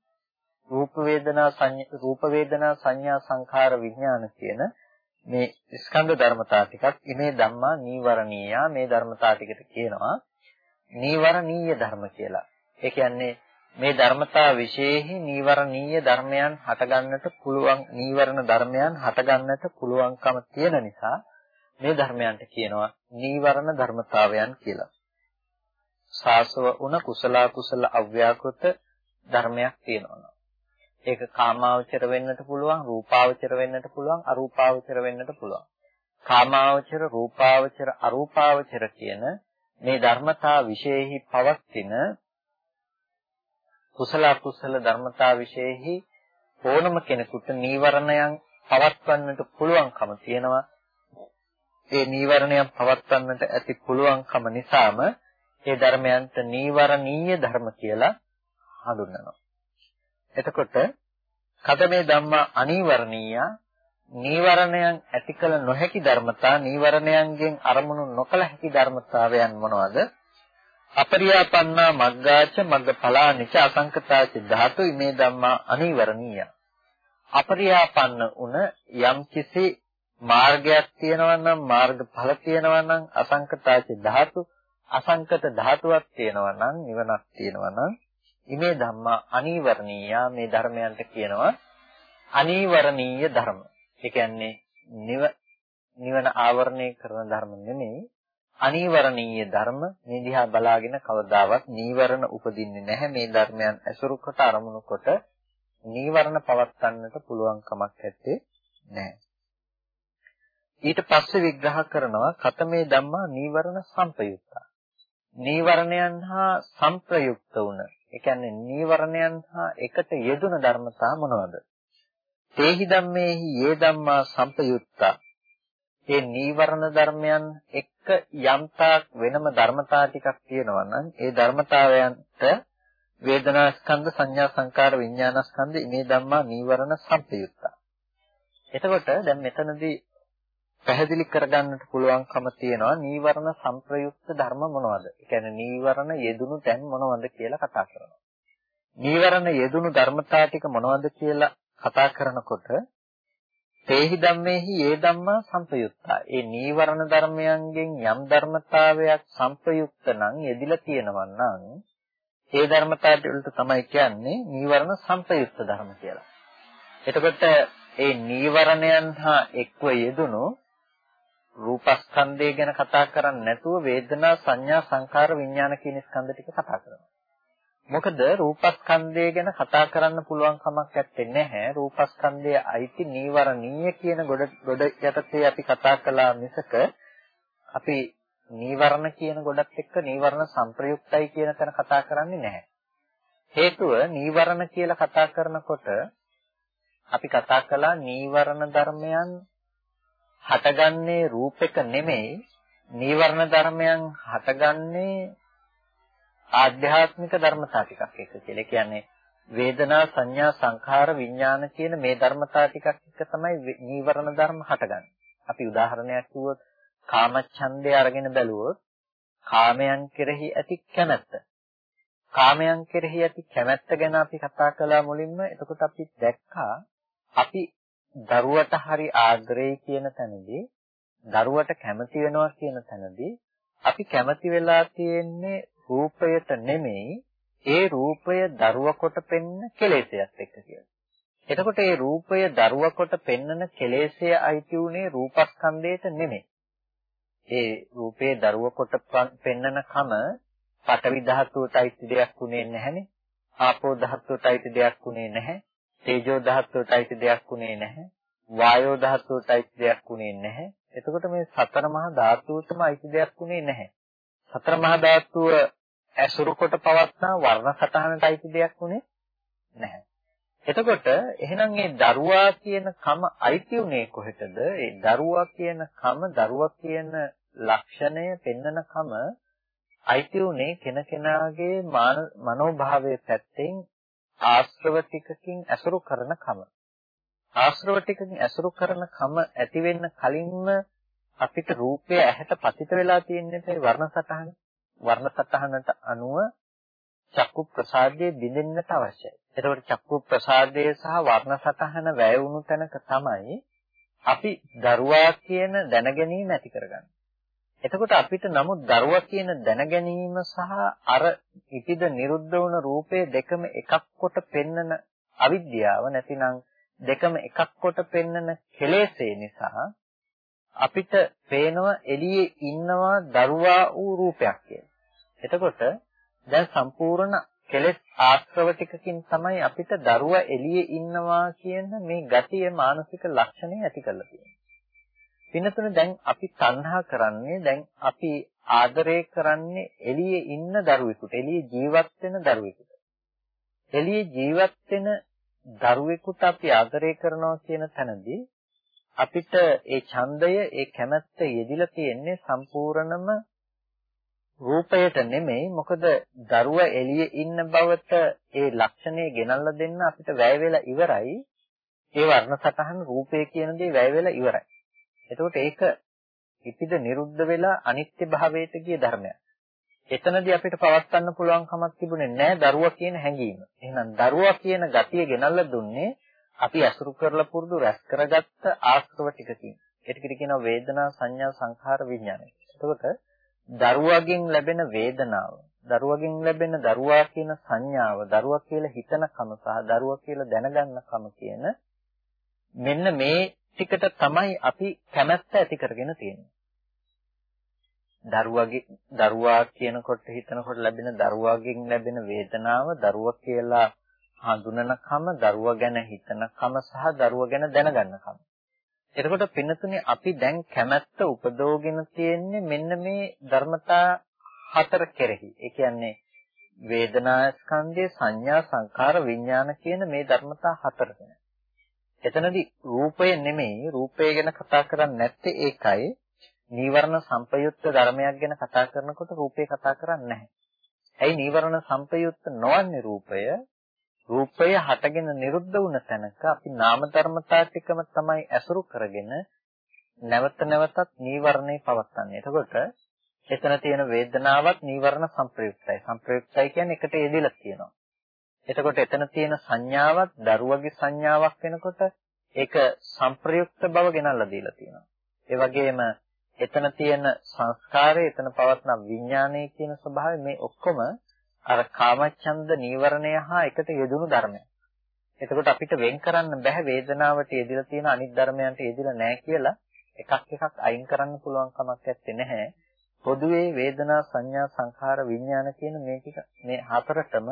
රූප වේදනා සංඥා රූප වේදනා සංඥා සංඛාර විඥාන කියන මේ ස්කන්ධ ධර්මතා ටිකක් ඉමේ ධම්මා නීවරණීය මේ ධර්මතා ටිකට කියනවා නීවරණීය ධර්ම කියලා. ඒ කියන්නේ මේ ධර්මතා විශේෂෙහි නීවරණීය ධර්මයන් හටගන්නට පුළුවන් නීවරණ ධර්මයන් හටගන්නට පුළුවන්කම තියෙන නිසා මේ ධර්මයන්ට කියනවා නීවරණ ධර්මතාවයන් කියලා. සාසව උන කුසල කුසල අව්‍යාකෘත ධර්මයක් තියෙනවා. ඒක කාමාවචර වෙන්නට පුළුවන්, රූපාවචර වෙන්නට පුළුවන්, අරූපාවචර වෙන්නට පුළුවන්. කාමාවචර, රූපාවචර, අරූපාවචර කියන මේ ධර්මතා විශේෂෙහි පවතින කුසල අකුසල ධර්මතා વિશેෙහි ඕනම කෙනෙකුට නීවරණයන් පවත්වන්නට පුළුවන්කම තියෙනවා. ඒ නීවරණයන් පවත්වන්නට ඇති පුළුවන්කම නිසාම ඒ ධර්මයන්ට නීවරණීය ධර්ම කියලා හඳුන්වනවා. එතකොට කදමේ ධම්මා අනීවරණීය නීවරණයන් ඇති කළ නොහැකි ධර්මතා නීවරණයන්ගෙන් අරමුණු නොකළ හැකි ධර්මතාවයන් මොනවද? අපරියාපන්නා මග්ගාච මග්ගඵලානිච අසංකතාච ධාතු ඉමේ ධම්මා අනිවරණීය අපරියාපන්න උන යම් කිසි මාර්ගයක් තියෙනවා නම් මාර්ගඵල තියෙනවා නම් අසංකතාච ධාතු අසංකත ධාතුවක් තියෙනවා නම් නිවනක් තියෙනවා නම් ඉමේ ධම්මා අනිවරණීය මේ ධර්මයන්ට කියනවා අනිවරණීය ධර්ම. ඒ කියන්නේ නිවන ආවරණය කරන ධර්ම නෙමෙයි අනීවරණීය ධර්ම මේ දිහා බලාගෙන කවදාවත් නීවරණ උපදින්නේ නැහැ. මේ ධර්මයන් ඇසුරු කොට අරමුණු කොට නීවරණ පවත්වන්නට පුළුවන් කමක් නැත්තේ නැහැ. ඊට පස්සේ විග්‍රහ කරනවා කතමේ ධම්මා නීවරණ සංපයුක්තා නීවරණයන් හා සංප්‍රයුක්ත වුණ. ඒ කියන්නේ නීවරණයන් හා එකට යෙදුන ධර්මතා මොනවද? තේහි ධම්මේහි යේ ධම්මා සංපයුක්තා ඒ නීවරණ ධර්මයන් එක්ක යම්තාක් වෙනම ධර්මතා ටිකක් තියෙනවා නම් ඒ ධර්මතාවයන්ට වේදනා ස්කන්ධ සංඥා සංකාර විඥාන ස්කන්ධ මේ ධම්මා නීවරණ සම්පයුක්තා. එතකොට දැන් මෙතනදී පැහැදිලි කරගන්නට පුළුවන්කම තියෙනවා නීවරණ සංප්‍රයුක්ත ධර්ම මොනවද? ඒ කියන්නේ නීවරණ යෙදුණු තැන් මොනවද කියලා කතා කරනවා. නීවරණ යෙදුණු ධර්මතා ටික මොනවද කියලා කතා කරනකොට තේහි ධම්මේහි ඒ ධම්මා සංපයුක්තා. ඒ නීවරණ ධර්මයන්ගෙන් යම් ධර්මතාවයක් සංපයුක්ත නම් යෙදිලා තියෙනවා නම් ඒ ධර්මතා වලට තමයි කියන්නේ නීවරණ සංපයුක්ත ධර්ම කියලා. එතකොට ඒ නීවරණයන් හා එක්ව යෙදුණු රූපස්කන්ධය ගැන කතා කරන්නේ නැතුව වේදනා සංඥා සංකාර විඥාන කියන ස්කන්ධ ටික කතා කරනවා. මොකද රූපස්කන්ධය ගැන කතා කරන්න පුළුවන් කමක් නැත්තේ නැහැ. රූපස්කන්ධයේ අයිති නීවරණීය කියන ගොඩ ගොඩ යටතේ අපි කතා කළා මිසක අපි නීවරණ කියන ගොඩත් එක්ක නීවරණ සංප්‍රයුක්තයි කියන තැන කතා කරන්නේ නැහැ. හේතුව නීවරණ කියලා කතා කරනකොට අපි කතා කළා නීවරණ ධර්මයන් හටගන්නේ රූපෙක නෙමෙයි නීවරණ ධර්මයන් හටගන්නේ ආධ්‍යාත්මික ධර්මතා ටිකක් එක කියලා. ඒ කියන්නේ වේදනා සංඥා සංඛාර විඥාන කියන මේ ධර්මතා ටිකක් එක තමයි නීවරණ ධර්ම හටගන්නේ. අපි උදාහරණයක් කිව්වොත් කාමච්ඡන්දය අරගෙන බැලුවොත් කාමයන් කෙරෙහි ඇති කැමැත්ත. කාමයන් කෙරෙහි ඇති කැමැත්ත ගැන අපි කතා කළා මුලින්ම. එතකොට අපි දැක්කා අපි දරුවට හරි ආදරේ කියන තැනදී දරුවට කැමති වෙනවා කියන තැනදී අපි කැමති වෙලා තියෙන්නේ රූපයට නෙමෙයි ඒ රූපය දරුව කොට පෙන්න කෙලෙසයක් එක්ක කියලා. එතකොට ඒ රූපය දරුව කොට පෙන්නන කෙලෙසය අයිති උනේ රූපස්කන්ධයට නෙමෙයි. ඒ රූපේ දරුව කොට පෙන්නන කම පඨවි ධාතුවට අයිති දෙයක් උනේ නැහැනේ. ආපෝ ධාතුවට අයිති දෙයක් උනේ නැහැ. තේජෝ ධාතුවට අයිති දෙයක් උනේ නැහැ. වායෝ ධාතුවට අයිති දෙයක් උනේ නැහැ. එතකොට මේ සතර මහා ධාතුවටම අයිති දෙයක් උනේ නැහැ. සතර මහා ධාතුව ඇසුරු කොට පවත්නා වර්ණ සටහනට අයිති දෙයක් උනේ නැහැ. එතකොට එහෙනම් මේ දරුවා කියන කම අයිති උනේ කොහෙටද? ඒ දරුවා කියන කම දරුවා කියන ලක්ෂණය පෙන්නන කම අයිති උනේ කෙනකෙනාගේ මනෝභාවයේ පැත්තෙන් ආශ්‍රව ටිකකින් ඇසුරු කරන කම. ආශ්‍රව ටිකකින් ඇසුරු කරන කම ඇති වෙන්න කලින්ම අපිට රූපය ඇහැට පතිත වෙලා තියෙන්නේ වර්ණ සටහන. වර්ණ සටහනට අනුව චක්කු ප්‍රසාදයේ බිඳෙන්නට අවශ්‍යයි. එතකොට චක්කු ප්‍රසාදයේ සහ වර්ණ සටහන වැය වුණු තැනක තමයි අපි දරුවා කියන දැනගැනීම ඇති කරගන්නේ. එතකොට අපිට නමුත් දරුවා කියන දැනගැනීම සහ අර ඉපිද නිරුද්ධ වුණ රූපේ දෙකම එකක් කොට පෙන්නන අවිද්‍යාව නැතිනම් දෙකම එකක් කොට පෙන්නන කෙලෙසේ නිසා අපිට පේනවා එළියේ ඉන්නවා දරුවා වූ රූපයක් කියලා. එතකොට දැන් සම්පූර්ණ කෙලෙස් ආශ්‍රව ටිකකින් තමයි අපිට දරුවා එළියේ ඉන්නවා කියන මේ ගතිය මානසික ලක්ෂණය ඇති කරලා තියෙන්නේ. පින්නතුනේ දැන් අපි තණ්හා කරන්නේ දැන් අපි ආදරය කරන්නේ එළියේ ඉන්න දරුවෙකුට එළියේ ජීවත් වෙන දරුවෙකුට එළියේ ජීවත් වෙන දරුවෙකුට අපි ආදරය කරනවා කියන තැනදී අපිට ඒ ඡන්දය ඒ කැමැත්ත යෙදිලා තියෙන්නේ සම්පූර්ණම රූපයට නෙමෙයි මොකද දරුවා එළියේ ඉන්න බවට ඒ ලක්ෂණය ගෙනල්ලා දෙන්න අපිට වැය වෙලා ඉවරයි. ඒ වර්ණ සටහන් රූපය කියන දේ වැය වෙලා ඉවරයි. එතකොට ඒක ඉපිද නිරුද්ධ වෙලා අනිත්‍ය භාවයට ගිය ධර්මයක්. එතනදී අපිට පවත්වන්න පුළුවන් කමක් තිබුණේ නැහැ දරුවා කියන හැඟීම. එහෙනම් දරුවා කියන ගතිය ගෙනල්ලා දුන්නේ අපි අසුරු කරලා පුරුදු රැස් කරගත්ත ආශ්‍රව ටිකකින්. ඒකට කියනවා වේදනා සංඥා සංඛාර විඥානය. එතකොට දරුවගෙන් ලැබෙන වේදනාව දරුවගෙන් ලැබෙන දරුවා කියන සංඥාව දරුවා කියලා හිතන කම සහ දරුවා කියලා දැනගන්න කම කියන මෙන්න මේ ටිකට තමයි අපි කැමැත්ත ඇති කරගෙන තියෙන්නේ. දරුවගේ දරුවා කියනකොට හිතනකොට ලැබෙන දරුවගෙන් ලැබෙන වේදනාව දරුවා කියලා හඳුනන කම දරුවා ගැන හිතන කම සහ දරුවා ගැන දැනගන්න කම. එතකොට පින්නතුනේ අපි දැන් කැමැත්ත උපදෝගෙන තියෙන්නේ මෙන්න මේ ධර්මතා හතර කෙරෙහි. ඒ කියන්නේ වේදනා ස්කන්ධය, සංඥා, සංකාර, විඥාන කියන මේ ධර්මතා හතර ගැන. එතනදී රූපය නෙමෙයි රූපය ගැන කතා කරන්නේ නැත්තේ ඒකයි. නීවරණ සංපයුක්ත ධර්මයක් ගැන කතා කරනකොට රූපේ කතා කරන්නේ නැහැ. ඇයි නීවරණ සංපයුක්ත නොවන්නේ රූපය? රූපය හටගෙන නිරුද්ධ වුණ තැනක අපි නාම ධර්මතා ටිකම තමයි ඇසුරු කරගෙන නැවත නැවතත් නීවරණේ පවත්න්නේ. එතකොට එතන තියෙන වේදනාවක් නීවරණ සංප්‍රයුක්තයි. සංප්‍රයුක්තයි කියන්නේ එකට යෙදিলা තියෙනවා. එතකොට එතන තියෙන සංඥාවක් දරුවගේ සංඥාවක් වෙනකොට ඒක සංප්‍රයුක්ත බව ගෙනල්ලා දීලා තියෙනවා. ඒ වගේම එතන තියෙන සංස්කාරය එතන පවත්න විඥානය කියන ස්වභාවය මේ ඔක්කොම අර කාමච්ඡන්ද නීවරණය හා එකට යෙදුණු ධර්මයක්. එතකොට අපිට වෙන් කරන්න බෑ වේදනාවට යෙදিলা තියෙන අනිත් ධර්මයන්ට යෙදিলা නැහැ කියලා එකක් එකක් අයින් කරන්න පුළුවන් කමක් නැත්තේ නැහැ. පොදුවේ වේදනා සංඥා සංඛාර විඥාන කියන මේ ටික මේ හතරටම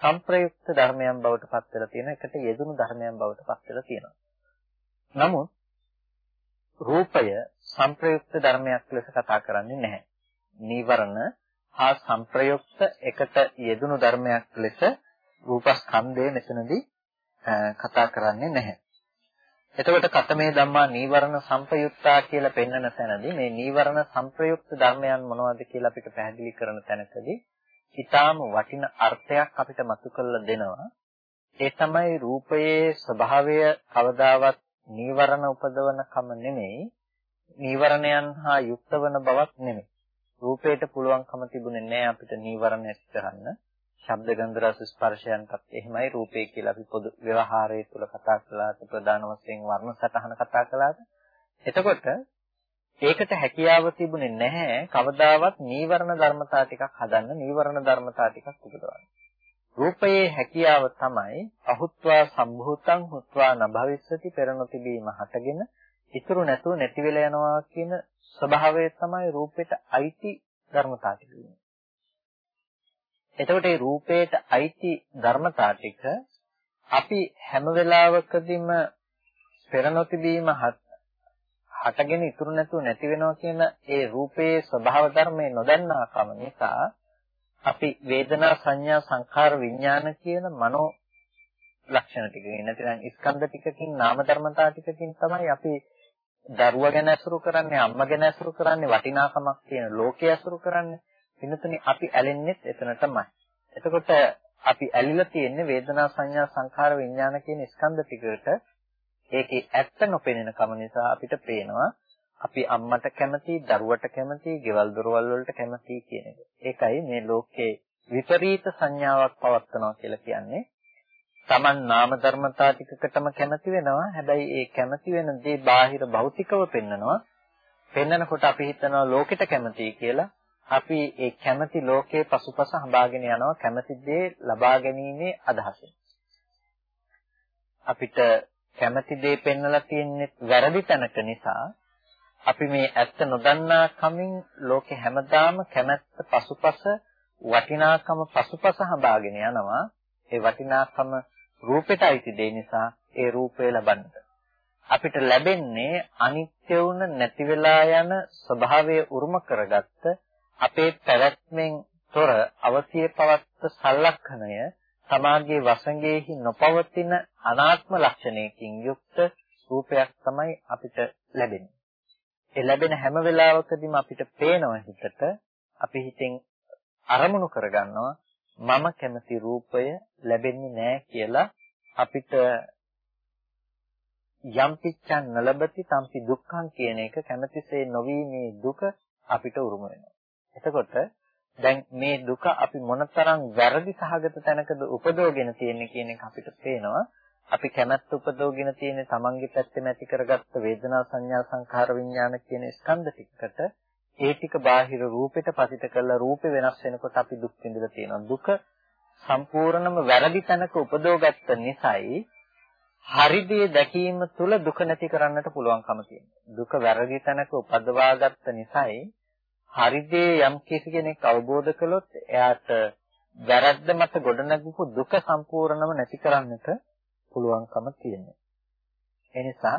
සංප්‍රයුක්ත ධර්මයන් බවට පත් වෙලා තියෙන එකට යෙදුණු ධර්මයන් බවට පත් වෙලා තියෙනවා. නමුත් රූපය සංප්‍රයුක්ත ධර්මයක් ලෙස කතා කරන්නේ නැහැ. නීවරණ හා සංප්‍රයුක්ත එකට යෙදුණු ධර්මයක් ලෙස රූපස්කන්ධය මෙතනදී කතා කරන්නේ නැහැ. එතකොට කතමේ ධම්මා නීවරණ සංපයුක්තා කියලා පෙන්වන තැනදී මේ නීවරණ සංප්‍රයුක්ත ධර්මයන් මොනවද කියලා අපිට පැහැදිලි කරන තැනකදී ඊටාම වටින අර්ථයක් අපිට මතු කරලා දෙනවා. ඒ තමයි රූපයේ ස්වභාවය කවදාවත් නීවරණ උපදවන කම නෙමෙයි නීවරණයන් හා යුක්ත වන බවක් නෙමෙයි. රූපයට පුළුවන්කම තිබුණේ නැහැ අපිට නීවරණ ඇති කරන්න. ශබ්ද ගන්ධ රස ස්පර්ශයන්ටත් එහෙමයි රූපේ කියලා අපි පොදු ව්‍යවහාරයේ තුල කතා කළාට ප්‍රධාන වශයෙන් වර්ණ සටහන කතා කළාට එතකොට ඒකට හැකියාව තිබුණේ නැහැ කවදාවත් නීවරණ ධර්මතා ටිකක් හදන්න නීවරණ ධර්මතා ටිකක් උපදවන්න. රූපයේ හැකියාව තමයි අහුත්වා සම්භූතං හුත්වා නභවිස්සති පෙර නොතිබීම හටගෙන ඉතුරු නැතුව නැති වෙලා යනවා කියන ස්වභාවය තමයි රූපෙට අයිති ධර්මතා ටික. එතකොට මේ රූපේට අයිති ධර්මතා ටික අපි හැම වෙලාවකදීම පෙර නොතිබීම හටගෙන ඉතුරු නැතුව නැති වෙනවා කියන ඒ රූපයේ ස්වභාව ධර්මයේ නොදන්නාකම නිසා අපි වේදනා සංඥා සංඛාර විඥාන කියන මනෝ ලක්ෂණ ටිකකින් නැත්නම් ස්කන්ධ ටිකකින් නාම ධර්මතා ටිකකින් තමයි අපි දරුවා ගැන අසුරු කරන්නේ අම්මා ගැන අසුරු කරන්නේ වටිනාකමක් තියෙන ලෝකය අසුරු කරන්නේ වෙනතුනේ අපි ඇලෙන්නේත් එතනටමයි. එතකොට අපි ඇලිලා තියෙන්නේ වේදනා සංඥා සංඛාර විඥාන කියන ස්කන්ධ ටිකට ඒකේ ඇත්ත නොපෙනෙන කම නිසා අපිට පේනවා අපි අම්මට කැමති, දරුවට කැමති, ගෙවල් දොරවල් වලට කැමති කියන එක. ඒකයි මේ ලෝකේ විපරීත සංඥාවක් පවත්නවා කියලා කියන්නේ. Taman නාම ධර්මතා ටිකකටම කැමති වෙනවා. හැබැයි ඒ කැමති වෙන දේ බාහිර භෞතිකව පෙන්නනවා. පෙන්නකොට අපි හිතනවා ලෝකෙට කැමතියි කියලා. අපි ඒ කැමැති ලෝකයේ පසුපස හඹාගෙන යනවා කැමැති දේ ලබා ගැනීමේ අදහසින්. අපිට කැමැති දේ පෙන්වලා තියෙන්නේ වැරදි තැනක නිසා අපි මේ ඇත්ත නොදන්නා කමින් ලෝකේ හැමදාම කැමැත්ත පසුපස වටිනාකම පසුපස හඹාගෙන යනවා. ඒ වටිනාකම රූපෙට අයිති දේ නිසා ඒ රූපය ලබන්නට. අපිට ලැබෙන්නේ අනිත්‍ය වුණ නැති වෙලා යන ස්වභාවය උරුම කරගත්ත අපේ පැවැත්මෙන් තොර අවසිය පවත්ත සලක්ෂණය සමාගයේ වසඟෙහි නොපවතින අනාත්ම ලක්ෂණයකින් යුක්ත රූපයක් තමයි අපිට ලැබෙන්නේ. ඒ ලැබෙන හැම වෙලාවකදීම අපිට පේනව හිතට අපි හිතෙන් අරමුණු කරගන්නවා මම කැමති රූපය ලැබෙන්නේ නැහැ කියලා අපිට යම් පිච්ඡන් නලබති තම්පි දුක්ඛං කියන එක කැමැතිසේ නොවීමේ දුක අපිට උරුම වෙනවා. එතකොට දැන් මේ දුක අපි මොනතරම් වැරදි සහගත තැනකද උපදවගෙන තියෙන්නේ කියන එක අපිට පේනවා. අපි කැමැත්ත උපදවගෙන තියෙන්නේ Tamange පැත්තෙම ඇති කරගත්ත වේදනා සංඥා සංඛාර විඥාන කියන ස්කන්ධ ටිකට ඒ ටික බාහිර රූපෙට පතිත කරලා රූපේ වෙනස් වෙනකොට අපි දුක් විඳලා තියෙනවා. දුක සම්පූර්ණම වැරදි තැනක උපදවගත්ත නිසායි හරි දේ දැකීම තුළ දුක නැති කරන්නට පුළුවන්කම තියෙනවා. දුක වැරදි තැනක උපදවාගත්ත නිසායි හරිදේ යම් කිසි කෙනෙක් අවබෝධ කළොත් එයාට වැරද්ද මත ගොඩනගපු දුක සම්පූර්ණම නැති කරන්නට පුළුවන්කම තියෙනවා. ඒ නිසා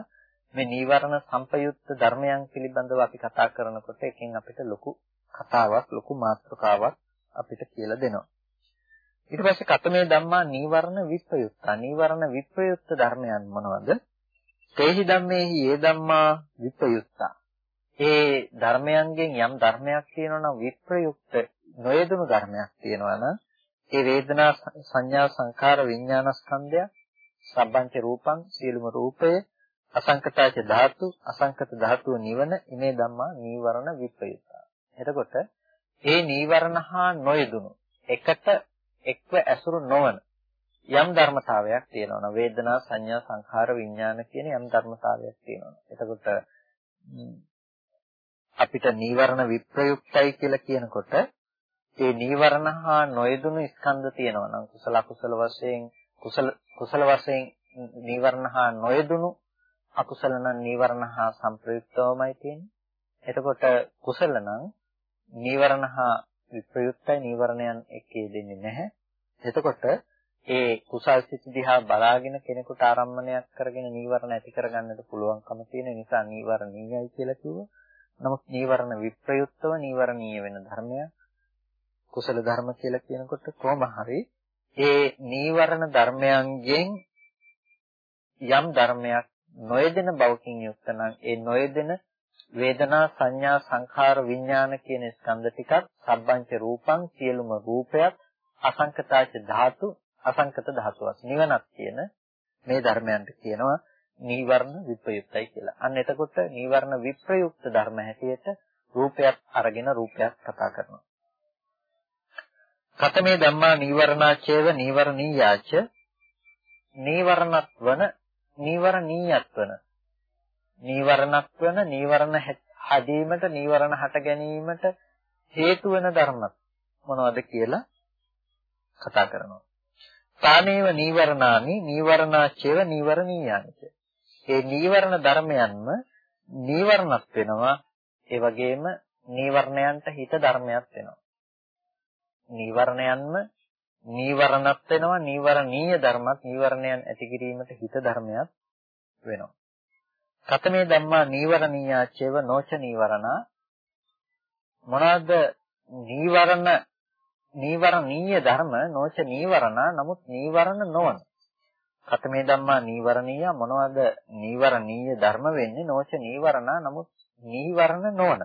මේ නීවරණ සංපයුක්ත ධර්මයන් පිළිබඳව අපි කතා කරනකොට එකෙන් අපිට ලොකු කතාවක් ලොකු මාතෘකාවක් අපිට කියලා දෙනවා. ඊට පස්සේ කතමේ ධම්මා නීවරණ විප්‍රයුක්තා. නීවරණ විප්‍රයුක්ත ධර්මයන් මොනවද? තේහි ධම්මේහි ඒ ධම්මා විප්‍රයුක්තා. ඒ ධර්මයන්ගෙන් යම් ධර්මයක් තියෙනවා නම් විප්‍රයුක්ත නොයදුණු ධර්මයක් තියෙනවා නම් ඒ වේදනා සංඥා සංඛාර විඥාන ස්කන්ධය සම්බන්ත රූපං සියලුම රූපය අසංකතාච ධාතු අසංකත ධාතුව නිවන ඉමේ ධම්මා නීවරණ විප්‍රයුක්ත. එතකොට ඒ නීවරණ හා නොයදුණු එකට එක්ව ඇසුරු නොවන යම් ධර්මතාවයක් තියෙනවා වේදනා සංඥා සංඛාර විඥාන කියන යම් ධර්මතාවයක් තියෙනවා. එතකොට අපිට නීවරණ විප්‍රයුක්තයි කියලා කියනකොට ඒ නීවරණ හා නොයදුණු ස්කන්ධ තියෙනවා නම් කුසල අකුසල වශයෙන් කුසල කුසල වශයෙන් නීවරණ හා නොයදුණු අකුසල නම් නීවරණ හා සංප්‍රයුක්තවමයි තියෙන්නේ. එතකොට කුසල නම් නීවරණ හා විප්‍රයුක්තයි නීවරණයන් එක්කේ දෙන්නේ නැහැ. එතකොට ඒ කුසල් සිත් දිහා බලාගෙන කෙනෙකුට ආරම්මණයක් කරගෙන නීවරණ ඇති කරගන්නට පුළුවන්කම තියෙන නිසා නීවරණීයයි කියලා කිව්වා. නමුත් නීවරණ විප්‍රයුක්තව නීවරණීය වෙන ධර්මයක්. කුසල ධර්ම කියලා කියනකොට කොහොම හරි ඒ නීවරණ ධර්මයන්ගෙන් යම් ධර්මයක් නොයදෙන බවකින් යුක්ත නම් ඒ නොයදෙන වේදනා සංඥා සංඛාර විඥාන කියන ස්කන්ධ ටිකක් සබ්බංච රූපං සියලුම රූපයක් අසංකතාච ධාතු අසංකත ධාතුවක් නිවනක් කියන මේ ධර්මයන්ට කියනවා නීවරණ විප්‍රයුක්තයි කියලා. අන්න එතකොට නීවරණ විප්‍රයුක්ත ධර්ම හැටියට රූපයක් අරගෙන රූපයක් කතා කරනවා. කතමේ ධම්මා නීවරණාචේව නීවරණීයාච නීවරණත්වන නීවරණීයත්වන නීවරණත්වන නීවරණ හැදීමට නීවරණ හට ගැනීමට හේතු වෙන ධර්ම මොනවද කියලා කතා කරනවා. තානේව නීවරණානි නීවරණාචේව නීවරණීයානිච. ඒ නීවරණ ධර්මයන්ම නීවරණත් වෙනවා ඒ වගේම නීවරණයන්ට හිත ධර්මයක් වෙනවා. නීවරණයන්ම නීවරණත් වෙනවා. නීවරණීය ධර්මත් නීවරණයන් ඇති කිරීමට හිත ධර්මයක් වෙනවා. කතමේ ධම්මා නීවරණීයාචේව නොච නීවරණා. මොනවාද නීවරණ? නීවරණීය ධර්ම නොච නීවරණා. නමුත් නීවරණ නොවන. කතමේ ධම්මා නීවරණීය මොනවද නීවරණීය ධර්ම වෙන්නේ? නොච නීවරණා. නමුත් නීවරණ නොවන.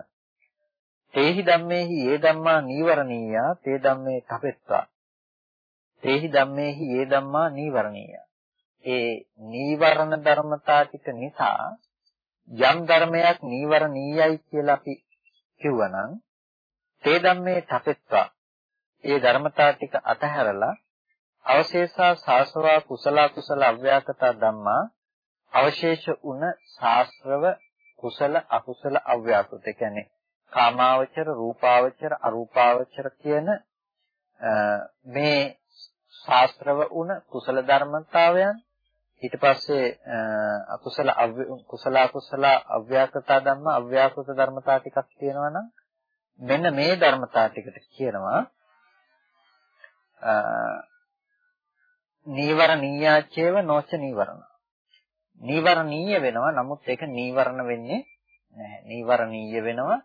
තේහි ධම්මේහි ඒ ධම්මා නීවරණීයා. තේ ධම්මේ තපෙත්වා. තේහි ධම්මේහි ඒ ධම්මා නීවරණීය. ඒ නීවරණ ධර්මතා ටික නිසා යම් ධර්මයක් නීවරණීයයි කියලා අපි කිව්වනම් තේ ධම්මේ තපෙත්වා. ඒ ධර්මතා ටික අතහැරලා අවශේෂා සාසවා කුසල කුසල අව්‍යාකතා ධම්මා අවශේෂ උන ශාස්ත්‍රව කුසල අකුසල අව්‍යාකෘත. කියන්නේ කාමාවචර රූපාවචර අරූපාවචර කියන මේ ශාස්ත්‍රව උන කුසල ධර්මතාවයන් ඊට පස්සේ අකුසල කුසල අකුසල අව්‍යාකෘත ධර්ම අව්‍යාකෘත ධර්මතා ටිකක් තියෙනවා නම් මෙන්න මේ ධර්මතා ටිකට කියනවා නීවරණීයාචේව නොච නීවරණ. නීවරණීය වෙනවා නමුත් ඒක නීවරණ වෙන්නේ නැහැ. නීවරණීය වෙනවා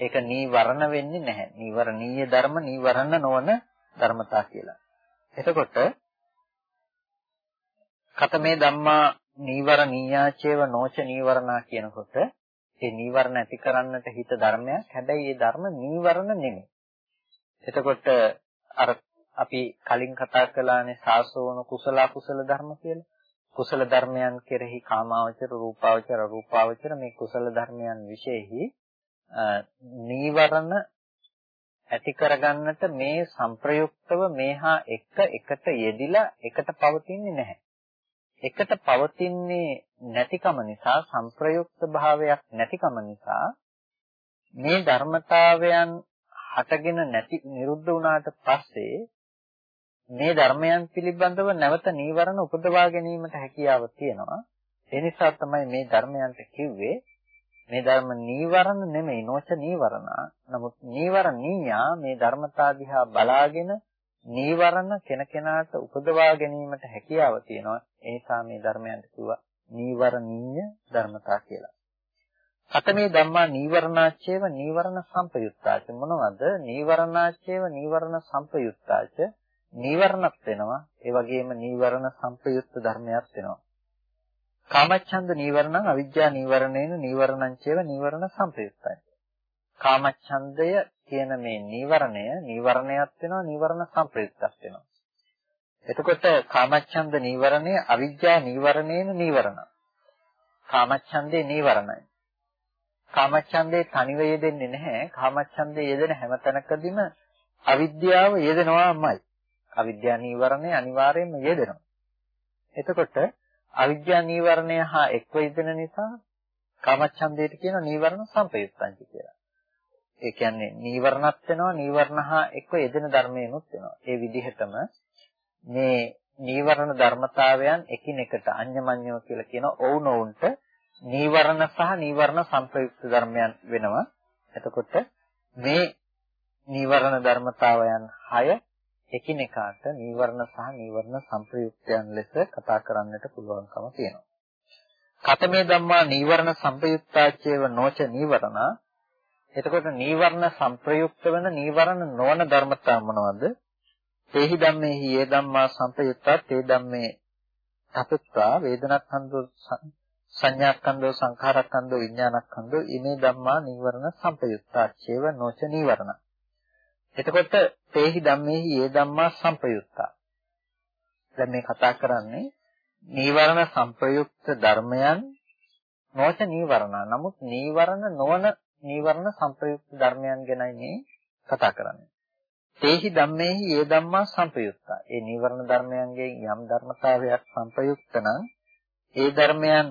ඒක නීවරණ වෙන්නේ නැහැ. නීවරණීය ධර්ම නීවරණ නොවන ධර්මතා කියලා. එතකොට කතමේ ධම්මා නීවරණීයාචේව නොච නීවරණා කියනකොට ඒ නීවරණ ඇති කරන්නට හිත ධර්මයක්. හැබැයි ඒ ධර්ම නීවරණ නෙමෙයි. එතකොට අර අපි කලින් කතා කළානේ සාසෝන කුසල කුසල ධර්ම කියලා. කුසල ධර්මයන් කෙරෙහි කාමාවචර රූපාවචර රූපාවචර මේ කුසල ධර්මයන් විශේෂෙහි නීවරණ ඇති කරගන්නට මේ සංප්‍රයුක්තව මේහා එක එකට යෙදිලා එකට පවතින්නේ නැහැ. එකට පවතින්නේ නැතිකම නිසා සංප්‍රයුක්ත භාවයක් නැතිකම නිසා මේ ධර්මතාවයන් හටගෙන නැති නිරුද්ධ වුණාට පස්සේ මේ ධර්මයන් පිළිබඳව නැවත නීවරණ උපදවා ගැනීමට හැකියාව තියෙනවා. ඒ නිසා තමයි මේ ධර්මයන්ට කිව්වේ මේ ධර්ම නීවරණ නෙමෙයි නොච නීවරණ. නමුත් නීවරණීයා මේ ධර්මතා දිහා බලාගෙන නීවරණ කෙනකෙනාට උපදවා ගැනීමට හැකියාව තියෙනවා. ඒ නිසා මේ ධර්මයන්ට කිව්වා නීවරණීය ධර්මතා කියලා. කතමේ ධම්මා නීවරණාච්චේව නීවරණ සම්පයුත්තාච මොනවද? නීවරණාච්චේව නීවරණ සම්පයුත්තාච නීවරණත් වෙනවා. ඒ වගේම නීවරණ සම්පයුක්ත ධර්මයක් වෙනවා. කාමච්ඡන්ද නීවරණං අවිජ්ජා නීවරණේන නීවරණං චේව නීවරණ සම්පයුක්තයි. කාමච්ඡන්දය කියන මේ නීවරණය නීවරණයක් වෙනවා නීවරණ සම්ප්‍රයුක්තක් වෙනවා. එතකොට කාමච්ඡන්ද නීවරණය අවිජ්ජා නීවරණේන නීවරණ. කාමච්ඡන්දේ නීවරණයි. කාමච්ඡන්දේ තනිව යෙදෙන්නේ නැහැ. කාමච්ඡන්දේ යෙදෙන හැම තැනකදීම අවිද්‍යාව යෙදෙනවාමයි. අවිද්‍යා නීවරණය අනිවාර්යයෙන්ම යෙදෙනවා. එතකොට අවිද්‍යා නීවරණය හා එක්ව යෙදෙන නිසා කාමච්ඡන්දයට කියන නීවරණ සංපයුක්තංච කියලා. ඒ කියන්නේ නීවරණත් වෙනවා නීවරණ හා එක්ක යෙදෙන ධර්මයනුත් වෙනවා. ඒ විදිහටම මේ නීවරණ ධර්මතාවයන් එකිනෙකට අඤ්ඤමඤ්ඤව කියලා කියන ඔවුනොවුන්ට නීවරණ සහ නීවරණ සංප්‍රයුක්ත ධර්මයන් වෙනවා. එතකොට මේ නීවරණ ධර්මතාවයන් 6 එකිනෙකාට නීවරණ සහ නීවරණ සංප්‍රයුක්තයන් ලෙස කතා කරන්නට පුළුවන්කම තියෙනවා. කතමේ ධම්මා නීවරණ සංප්‍රයුක්තාචේව නොච නීවරණ. එතකොට නීවරණ සංප්‍රයුක්ත වෙන නීවරණ නොවන ධර්මතා මොනවද? තේහි ධම්මේහි යේ ධම්මා සංපයුත්තා තේ ධම්මේ තපත්වා වේදනක්ඛන්‍දෝ සංඥාක්ඛන්‍දෝ සංඛාරක්ඛන්‍දෝ විඥානක්ඛන්‍දෝ ඉමේ ධම්මා නීවරණ සංපයුත්තා චේව නොච නීවරණ එතකොට තේහි ධම්මේහි යේ ධම්මා සංප්‍රයුක්තා දැන් මේ කතා කරන්නේ නීවරණ සංප්‍රයුක්ත ධර්මයන් නොච නීවරණ. නමුත් නීවරණ නොවන නීවරණ සංප්‍රයුක්ත ධර්මයන් ගැනයි මේ කතා කරන්නේ. තේහි ධම්මේහි යේ ධම්මා සංප්‍රයුක්තා ඒ නීවරණ ධර්මයන්ගේ යම් ධර්මතාවයක් සංප්‍රයුක්ත නම් ඒ ධර්මයන්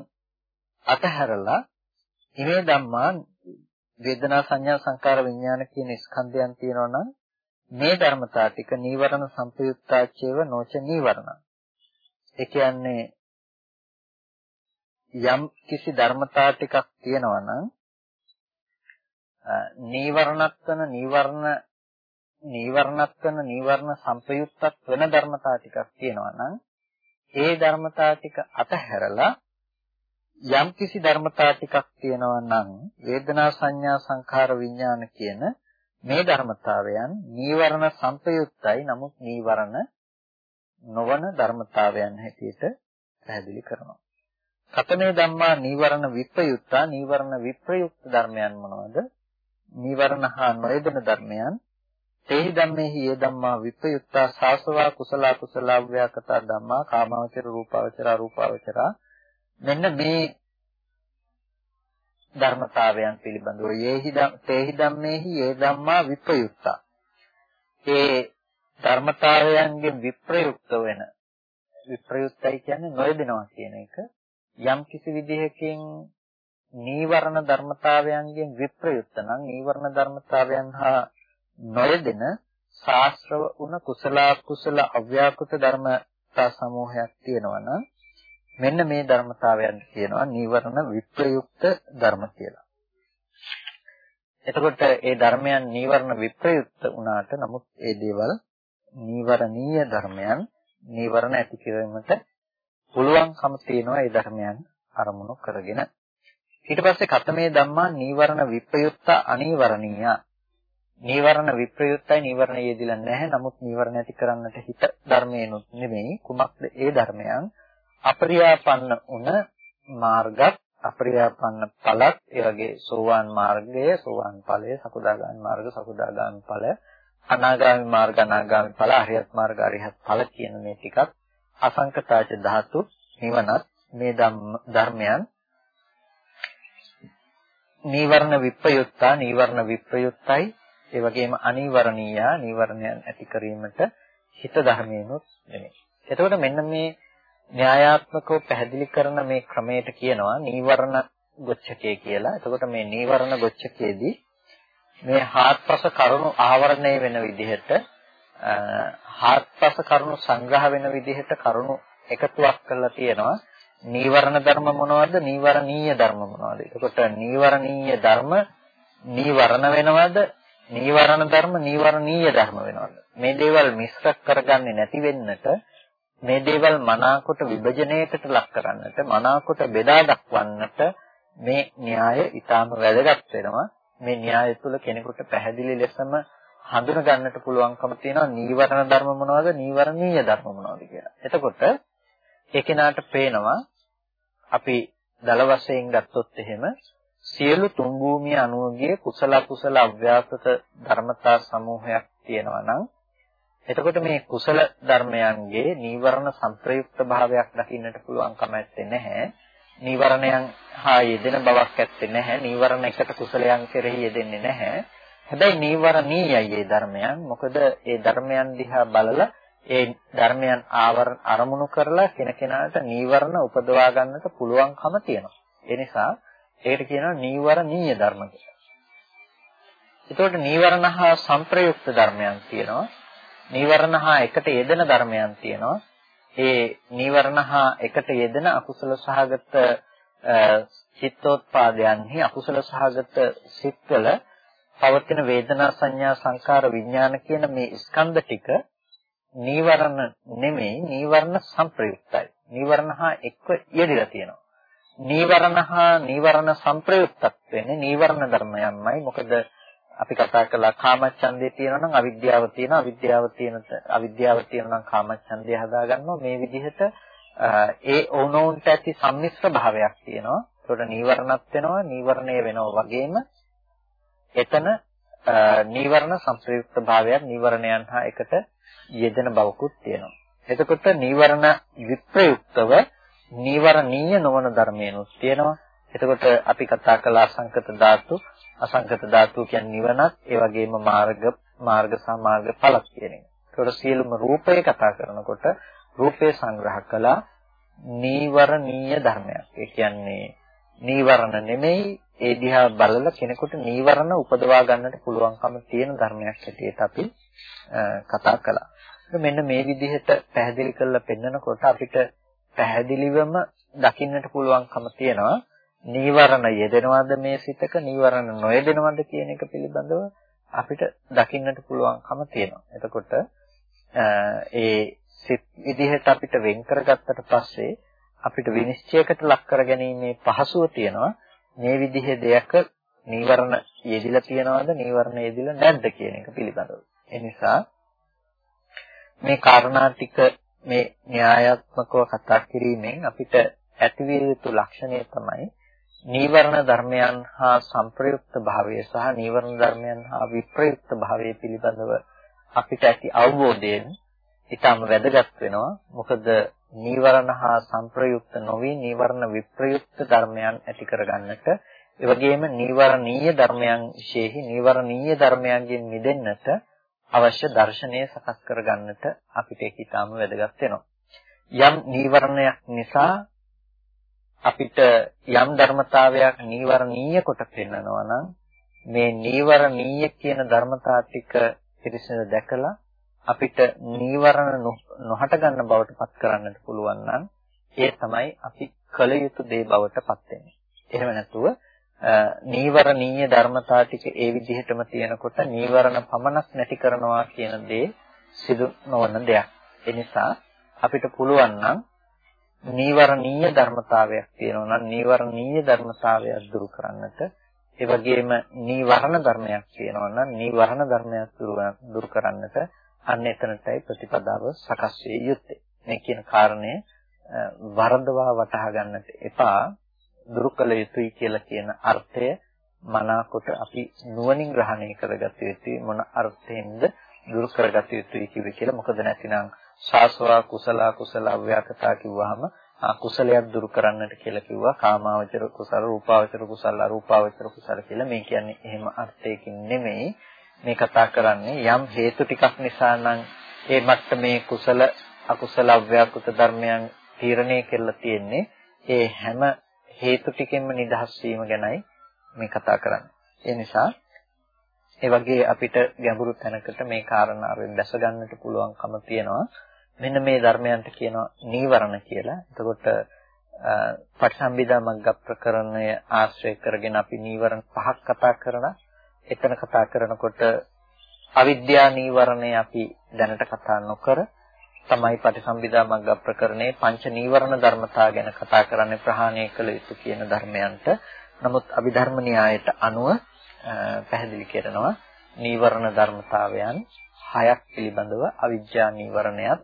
අතහැරලා ඉමේ ධම්මා වේදනා සංඥා සංකාර විඥාන කියන ස්කන්ධයන් තියෙනවා නම් මේ ධර්මතා ටික නීවරණ සංපයුක්තාචේව නොච නීවරණ. ඒ කියන්නේ යම් කිසි ධර්මතා ටිකක් තියෙනවා නම් නීවරණත්වන නීවරණ නීවරණත්වන නීවරණ සංපයුක්තත් වෙන ධර්මතා ටිකක් තියෙනවා නම් ඒ ධර්මතා ටික අතහැරලා යම් කිසි ධර්මතා ටිකක් තියෙනවා නම් වේදනා සංඥා සංඛාර විඥාන කියන මේ ධර්මතාවයන් නීවරණ සංපයුක්තයි නමුත් නීවරණ නොවන ධර්මතාවයන් හැටියට පැහැදිලි කරනවා. කතමේ ධම්මා නීවරණ විප්‍රයුක්තා. නීවරණ විප්‍රයුක්ත ධර්මයන් මොනවද? නීවරණ හා නොයදෙන ධර්මයන්. තේහි ධම්මේහි යේ ධම්මා විප්‍රයුක්තා. සාසවා කුසල කුසල ව්‍යාකතා ධම්මා. කාමාවචර රූපාවචර අරූපාවචරා මෙන්න මේ ධර්මතාවයන් පිළිබඳව යේහි තේහි ධම්මේහි යේ ධම්මා විප්‍රයුක්තා. ඒ ධර්මතාවයන්ගෙන් විප්‍රයුක්ත වෙන විප්‍රයුක්තයි කියන්නේ නොයදෙනවා කියන එක යම් කිසි විදිහකින් නීවරණ ධර්මතාවයන්ගෙන් විප්‍රයුක්ත නම් නීවරණ ධර්මතාවයන් හා නොයදෙන ශාස්ත්‍රව උන කුසල කුසල අව්‍යාකෘත ධර්මතා සමූහයක් තියෙනවා නම් මෙන්න මේ ධර්මතාවයන් කියනවා නීවරණ විප්‍රයුක්ත ධර්ම කියලා. එතකොට ඒ ධර්මයන් නීවරණ විප්‍රයුක්ත වුණාට නමුත් ඒ දේවල් නීවරණීය ධර්මයන් නීවරණ ඇති කිරීමට පුළුවන්කම තියෙනවා ඒ ධර්මයන් අරමුණු කරගෙන. ඊට පස්සේ කතමේ ධම්මා නීවරණ විප්‍රයුක්ත අනීවරණීය. නීවරණ විප්‍රයුක්තයි නීවරණ යෙදිලා නැහැ. නමුත් නීවරණ ඇති කරන්නට හිත ධර්මේනොත් නෙමෙයි. කුමක්ද ඒ ධර්මයන්? අපරියාපන්න උන මාර්ගත් අපරියාපන්න ඵලත් ඒ වගේ සෝවාන් මාර්ගය සෝවාන් ඵලය සකුදාගාමි මාර්ග සකුදාගාමි ඵලය අනාගාමි මාර්ග අනාගාමි ඵල අරියත් මාර්ග අරියත් ඵල කියන මේ ටිකත් අසංකතාච ධාතු නිවනත් මේ ධර්මයන් නීවරණ විප්‍රයුක්තා නීවරණ විප්‍රයුක්තයි ඒ වගේම අනීවරණීය නීවරණයන් ඇති කිරීමට හිත ධර්මයනොත් නෙමෙයි. එතකොට මෙන්න මේ න්‍යායාත්මකව පැහැදිලි කරන මේ ක්‍රමයට කියනවා නීවරණ ගොච්ඡකය කියලා. එතකොට මේ නීවරණ ගොච්ඡකයේදී මේ හාත්පස කරුණු ආවරණය වෙන විදිහට හාත්පස කරුණු සංග්‍රහ වෙන විදිහට කරුණු එකතුවක් කරලා තියෙනවා. නීවරණ ධර්ම මොනවද? නීවරණීය ධර්ම මොනවද? එතකොට නීවරණීය ධර්ම නීවරණ වෙනවද? නීවරණ ධර්ම නීවරණීය ධර්ම වෙනවද? මේ දේවල් මිශ්‍ර කරගන්නේ නැති වෙන්නට මේ දේවල් මනාකොට විභජනයකට ලක් කරන්නට මනාකොට බෙදා දක්වන්නට මේ න්‍යාය ඊටාම වැදගත් වෙනවා මේ න්‍යාය තුළ කෙනෙකුට පැහැදිලි ලෙසම හඳුන ගන්නට පුළුවන්කම තියෙනවා නීවරණ ධර්ම මොනවද නීවරණීය ධර්ම මොනවද කියලා. එතකොට ඒ කෙනාට පේනවා අපි දල වශයෙන් ගත්තොත් එහෙම සියලු තුන් භූමිය අනුවගේ කුසල කුසල අව්‍යාකృత ධර්මතා සමූහයක් තියෙනවා නම් එතකොට මේ කුසල ධර්මයන්ගේ නීවරණ සංප්‍රයුක්ත භාවයක් දකින්නට පුළුවන්කම නැත්තේ නැහැ. නීවරණයන් හා යෙදෙන බවක් ඇත්තේ නැහැ. නීවරණ එකට කුසලයන් කෙරෙහි යෙදෙන්නේ නැහැ. හැබැයි නීවරණීයයි මේ ධර්මයන්. මොකද ඒ ධර්මයන් දිහා බලලා ඒ ධර්මයන් ආවරණ අරමුණු කරලා කෙනකෙනාට නීවරණ උපදවා ගන්නට පුළුවන්කම තියෙනවා. ඒ නිසා ඒකට කියනවා නීවරණීය ධර්ම කියලා. එතකොට නීවරණ හා සංප්‍රයුක්ත ධර්මයන් තියෙනවා. නීවරණ හා එකට යෙදෙන ධර්මයන් තියෙනවා. ඒ නීවරණ හා එකට යෙදෙන අකුසල සහගත චිත්තෝත්පාදයන්හි අකුසල සහගත සිත්වල පවතින වේදනා සංඥා සංකාර විඥාන කියන මේ ස්කන්ධ ටික නීවරණ නෙමෙයි නීවරණ සංප්‍රයුක්තයි. නීවරණ හා එක්ව යෙදিলা තියෙනවා. නීවරණ හා නීවරණ සංප්‍රයුක්තත් වෙන්නේ නීවරණ ධර්මයන්මයි. මොකද අපි කතා කළා කාමච්ඡන්දේ තියෙනවා නම් අවිද්‍යාව තියෙනවා. අවිද්‍යාව තියෙන අවිද්‍යාව තියෙනවා නම් කාමච්ඡන්දේ හදාගන්නවා. මේ විදිහට ඒ ඕනෝන්ට ඇති සම්මිශ්‍ර භාවයක් තියෙනවා. ඒකට නීවරණත් වෙනවා, නීවරණය වෙනවා වගේම එතන නීවරණ සංප්‍රයුක්ත භාවයක් නීවරණයන් හා එකට යෙදෙන බවකුත් තියෙනවා. එතකොට නීවරණ විප්‍රයුක්තව නීවරණීය නොවන ධර්මයන්ුත් තියෙනවා. එතකොට අපි කතා කළ අසංකත ධාතු, අසංකත ධාතු කියන්නේ නිවනත්, ඒ වගේම මාර්ග, මාර්ග සමාර්ග ඵලක් කියන එක. ඒකට සියලුම රූපය කතා කරනකොට රූපේ සංග්‍රහ කළා නීවරණීය ධර්මයක්. ඒ කියන්නේ නීවරණ නෙමෙයි ඒ දිහා බලලා කෙනෙකුට නීවරණ උපදවා ගන්නට පුළුවන්කම තියෙන ධර්මයක් හැටියට අපි කතා කළා. මෙන්න මේ විදිහට පැහැදිලි කරලා පෙන්නකොට අපිට පැහැදිලිවම දකින්නට පුළුවන්කම තියෙනවා නීවරණ යෙදෙනවද මේ සිතක නීවරණ නොයෙදෙනවද කියන එක පිළිබඳව අපිට දකින්නට පුළුවන්කම තියෙනවා. එතකොට ඒ සිත් විදිහට අපිට වෙන් කරගත්තට පස්සේ අපිට විනිශ්චයකට ලක් කර ගැනීමේ පහසුව තියෙනවා මේ විදිහේ දෙයක නීවරණ යෙදිලා තියනවද නීවරණ යෙදිලා නැද්ද කියන එක පිළිබඳව. ඒ නිසා මේ කාරණා ටික මේ න්‍යායාත්මකව කතා කිරීමෙන් අපිට ඇතිවිය යුතු ලක්ෂණය තමයි නීවරණ ධර්මයන් හා සංප්‍රයුක්ත භාවය සහ නීවරණ ධර්මයන් හා විප්‍රයුක්ත භාවය පිළිබඳව අපිට ඇති අවබෝධයෙන් ඊටම වැදගත් වෙනවා. මොකද නීවරණ හා සංප්‍රයුක්ත නොවි නීවරණ විප්‍රයුක්ත ධර්මයන් ඇති කරගන්නට ඒ වගේම නීවරණීය ධර්මයන් විශේෂයි නීවරණීය ධර්මයන්ගෙන් මිදෙන්නට අවශ්‍ය දර්ශනය සකස් කරගන්නට අපිට ඒක ඊටාම වැදගත් වෙනවා. යම් නීවරණයක් නිසා අපිට යම් ධර්මතාවයක් නීවරණීය කොට පෙන්වනවා නම් මේ නීවරණීය කියන ධර්මතා ටික පිරිසිදු දැකලා අපිට නීවරණ නොහට ගන්න බවට පත් කරන්නට පුළුවන් නම් ඒ තමයි අපි කල යුතු දේ බවට පත් වෙන්නේ. එහෙම නැතුව නීවරණීය ධර්මතා ටික ඒ විදිහටම තියෙනකොට නීවරණ පමණක් නැති කරනවා කියන දේ සිදු නොවන දෙයක්. ඒ නිසා අපිට පුළුවන් නම් නීවරණීය ධර්මතාවයක් තියෙනවා නම් නීවරණීය ධර්මතාවයක් දුරු කරන්නට ඒ වගේම නීවරණ ධර්මයක් තියෙනවා නම් නීවරණ ධර්මයක් දුරු කරන්නට අන්න එතනටයි ප්‍රතිපදාව සකස් විය යුත්තේ. මේ කියන කාරණය වරදවා වටහා ගන්නට එපා. දුරු කළ යුතුයි කියලා කියන අර්ථය මනාකොට අපි නුවණින් ග්‍රහණය කරගත යුතුයි මොන අර්ථයෙන්ද දුරු කරගත යුතුයි කිව්වේ කියලා මොකද නැතිනම් ශාස්වා කුසල කුසල අව්‍යාකතා කිව්වහම කුසලයක් දුරු කරන්නට කියලා කිව්වා. කාමාවචර කුසල රූපාවචර කුසල අරූපාවචර කුසල කියලා. මේ කියන්නේ එහෙම අර්ථයකින් නෙමෙයි. මේ කතා කරන්නේ යම් හේතු ටිකක් නිසා නම් ඒ මට්ටමේ කුසල අකුසල අව්‍යාකෘත ධර්මයන් තීරණය කරලා තියෙන්නේ ඒ හැම හේතු ටිකෙන්ම නිදහස් වීම ගැනයි මේ කතා කරන්නේ. ඒ නිසා ඒ වගේ අපිට ගැඹුරු තැනකට මේ කාරණාවෙන් දැස ගන්නට පුළුවන්කම තියෙනවා. මෙන්න මේ ධර්මයන්ට කියනවා නීවරණ කියලා. එතකොට පටිසම්භිදා මග්ග ප්‍රකරණය ආශ්‍රය කරගෙන අපි නීවරණ පහක් කතා කරනවා. එතන කතා කරනකොට අවිද්‍යා නීවරණය අපි දැනට කතා නොකර තමයි පටිසම්භිදා මග්ග ප්‍රකරණේ පංච නීවරණ ධර්මතා ගැන කතා කරන්නේ ප්‍රහාණය කළ යුතු කියන ධර්මයන්ට. නමුත් අභිධර්ම න්‍යායට අනුව පැහැදිලි කරනවා නීවරණ ධර්මතාවයන් හයක් පිළිබඳව අවිජ්ජා නීවරණයත්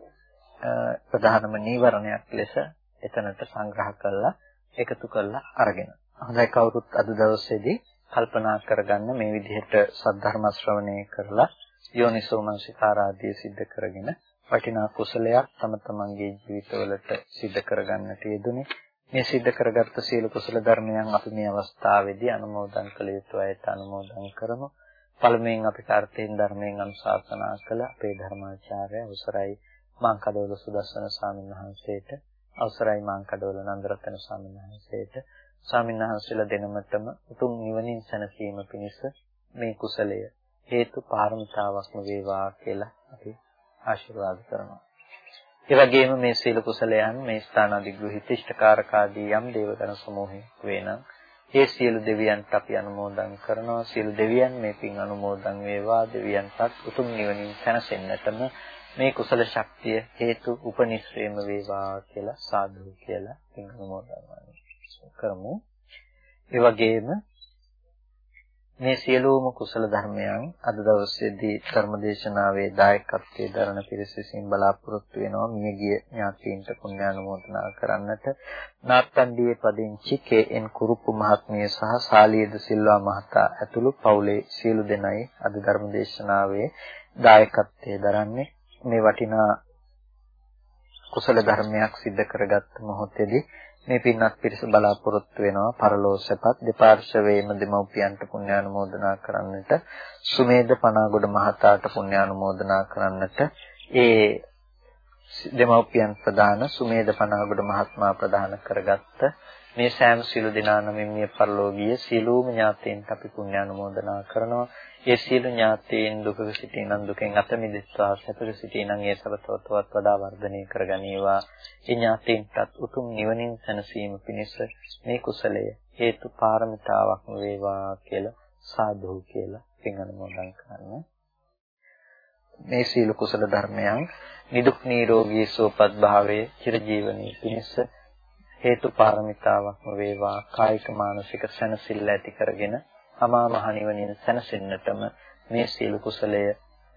ප්‍රධානම නීවරණයක් ලෙස එතනට සංග්‍රහ කරලා එකතු කරලා අරගෙන. හොඳයි කවුරුත් අද දවසේදී කල්පනා කරගන්න මේ විදිහට සද්ධර්ම ශ්‍රවණය කරලා යෝනිසෝ මනසිකාරාදී සිද්ධ කරගෙන වටිනා කුසලයක් තම තමන්ගේ ජීවිතවලට සිද්ධ කරගන්නට යෙදුනේ මේ සිද්ධ කරගත්ත සියලු කුසල ධර්මයන් අපි මේ අවස්ථාවේදී අනුමෝදන් කළ යුතු අයට අනුමෝදන් කරමු පළමුවෙන් අපි කාර්තේන් ධර්මයෙන් අනුශාසනා කළ අපේ ධර්මාචාර්ය අවසරයි මාංකඩවල සුදස්සන ස්වාමීන් වහන්සේට අවසරයි මාංකඩවල නන්දරතන ස්වාමීන් වහන්සේට ස්වාමීන් වහන්සේලා දෙනමතම උතුම් නිවනින් සැනසීම පිණිස මේ කුසලය හේතු පාරමිතාවක්ම වේවා කියලා අපි ආශිර්වාද කරනවා. ඒ වගේම මේ සීල කුසලයන් මේ ස්ථාන අධිග්‍රහිත ඉෂ්ඨකාරකාදී යම් දේවගණ සමූහයක් වේනම් ඒ සියලු දෙවියන්ට අපි අනුමෝදන් කරනවා. සියලු දෙවියන් මේ පින් අනුමෝදන් වේවා. දෙවියන්ටත් උතුම් නිවනින් සැනසෙන්නටම මේ කුසල ශක්තිය හේතු උපනිශ්‍රේම වේවා කියලා සාදු කියලා පින් අනුමෝදන් කරමු. ඒ වගේම මේ සියලුම කුසල ධර්මයන් අද දවසේදී ධර්මදේශනාවේ දායකත්වයේ දරන පිරිස විසින් බලාපොරොත්තු වෙනවා මියගිය ඥාතීන්ට පුණ්‍යානුමෝදනා කරන්නට. නාත්තන්ඩියේ පදිංචි කේ.එන් කුරුප්පු මහත්මිය සහ සාලියද සිල්වා මහතා ඇතුළු පවුලේ සියලු දෙනයි අද ධර්මදේශනාවේ දායකත්වයේ දරන්නේ. මේ වටිනා කුසල ධර්මයක් සිද්ධ කරගත් මොහොතේදී මේ පින්වත් පිරිස බලාපොරොත්තු වෙනවා පරලෝසපත් දෙපාර්ශවයේම දෙමව්පියන්ට පුණ්‍යානුමෝදනා කරන්නට සුමේද පනාගොඩ මහතාට පුණ්‍යානුමෝදනා කරන්නට ඒ දෙමව්පියන් ප්‍රදාන සුමේද පනාගොඩ මහත්මයා ප්‍රදාන කරගත්ත මේ සෑම සිළු දිනා නමින් මිය පරලෝකීය සියලුම ඥාතීන්ට අපි පුණ්‍යානුමෝදනා කරනවා. ඒ සියලු ඥාතීන් දුකක සිටිනන් දුකෙන් අත මිදෙත්වා සැපක සිටිනන් ඒ සබතවත්වත් වඩා වර්ධනය කරගනීවා. ඒ ඥාතීන්ටත් උතුම් නිවනින් සැනසීම පිණිස මේ කුසලය හේතු පාරමිතාවක්ම වේවා කියලා සාදු කියලා පින් අනුමෝදන් කරන්න. මේ සීල කුසල ධර්මයන් නිදුක් නිරෝගී සුවපත් භාවයේ චිරජීවනයේ පිණිස හේතු පාරමිතාවක්ම වේවා කායික මානසික සැනසෙල්ල ඇති කරගෙන අමා මහ නිවනින් සැනසෙන්නටම මේ සීල කුසලය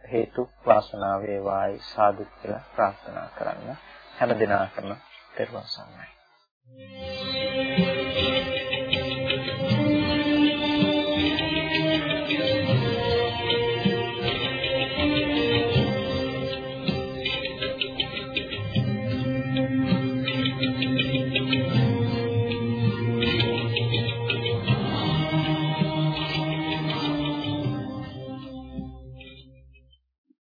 හේතු වාසනාව වේවායි සාදු කියලා ප්‍රාර්ථනා කරන්න. හැම දිනාටම පෙරවන් සම්මයි